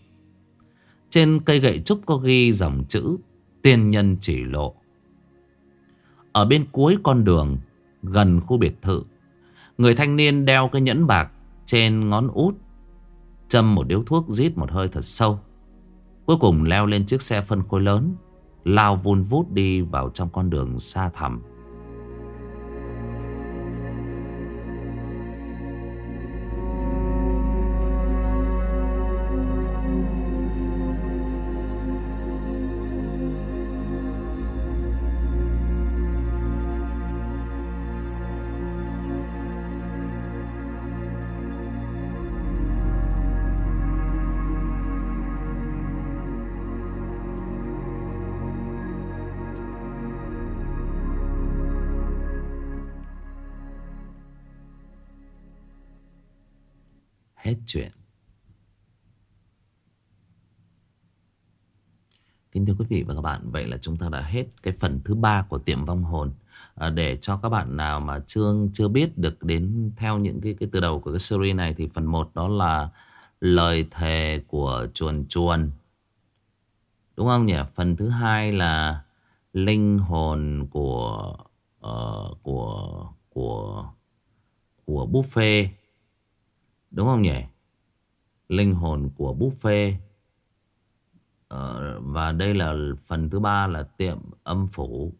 Trên cây gậy trúc có ghi dòng chữ tiên nhân chỉ lộ. Ở bên cuối con đường, gần khu biệt thự, người thanh niên đeo cái nhẫn bạc trên ngón út, châm một điếu thuốc rít một hơi thật sâu. Cuối cùng leo lên chiếc xe phân khối lớn, lao vun vút đi vào trong con đường xa thẳm. Chuyện. Kính thưa quý vị và các bạn, vậy là chúng ta đã hết cái phần thứ ba của tiệm vong hồn. À, để cho các bạn nào mà chưa chưa biết được đến theo những cái cái từ đầu của cái series này thì phần 1 đó là lời thề của chuồn chuồn. Đúng không nhỉ? Phần thứ hai là linh hồn của uh, của của của buffet Đúng không nhỉ? Linh hồn của buffet. Ờ, và đây là phần thứ ba là tiệm âm phủ.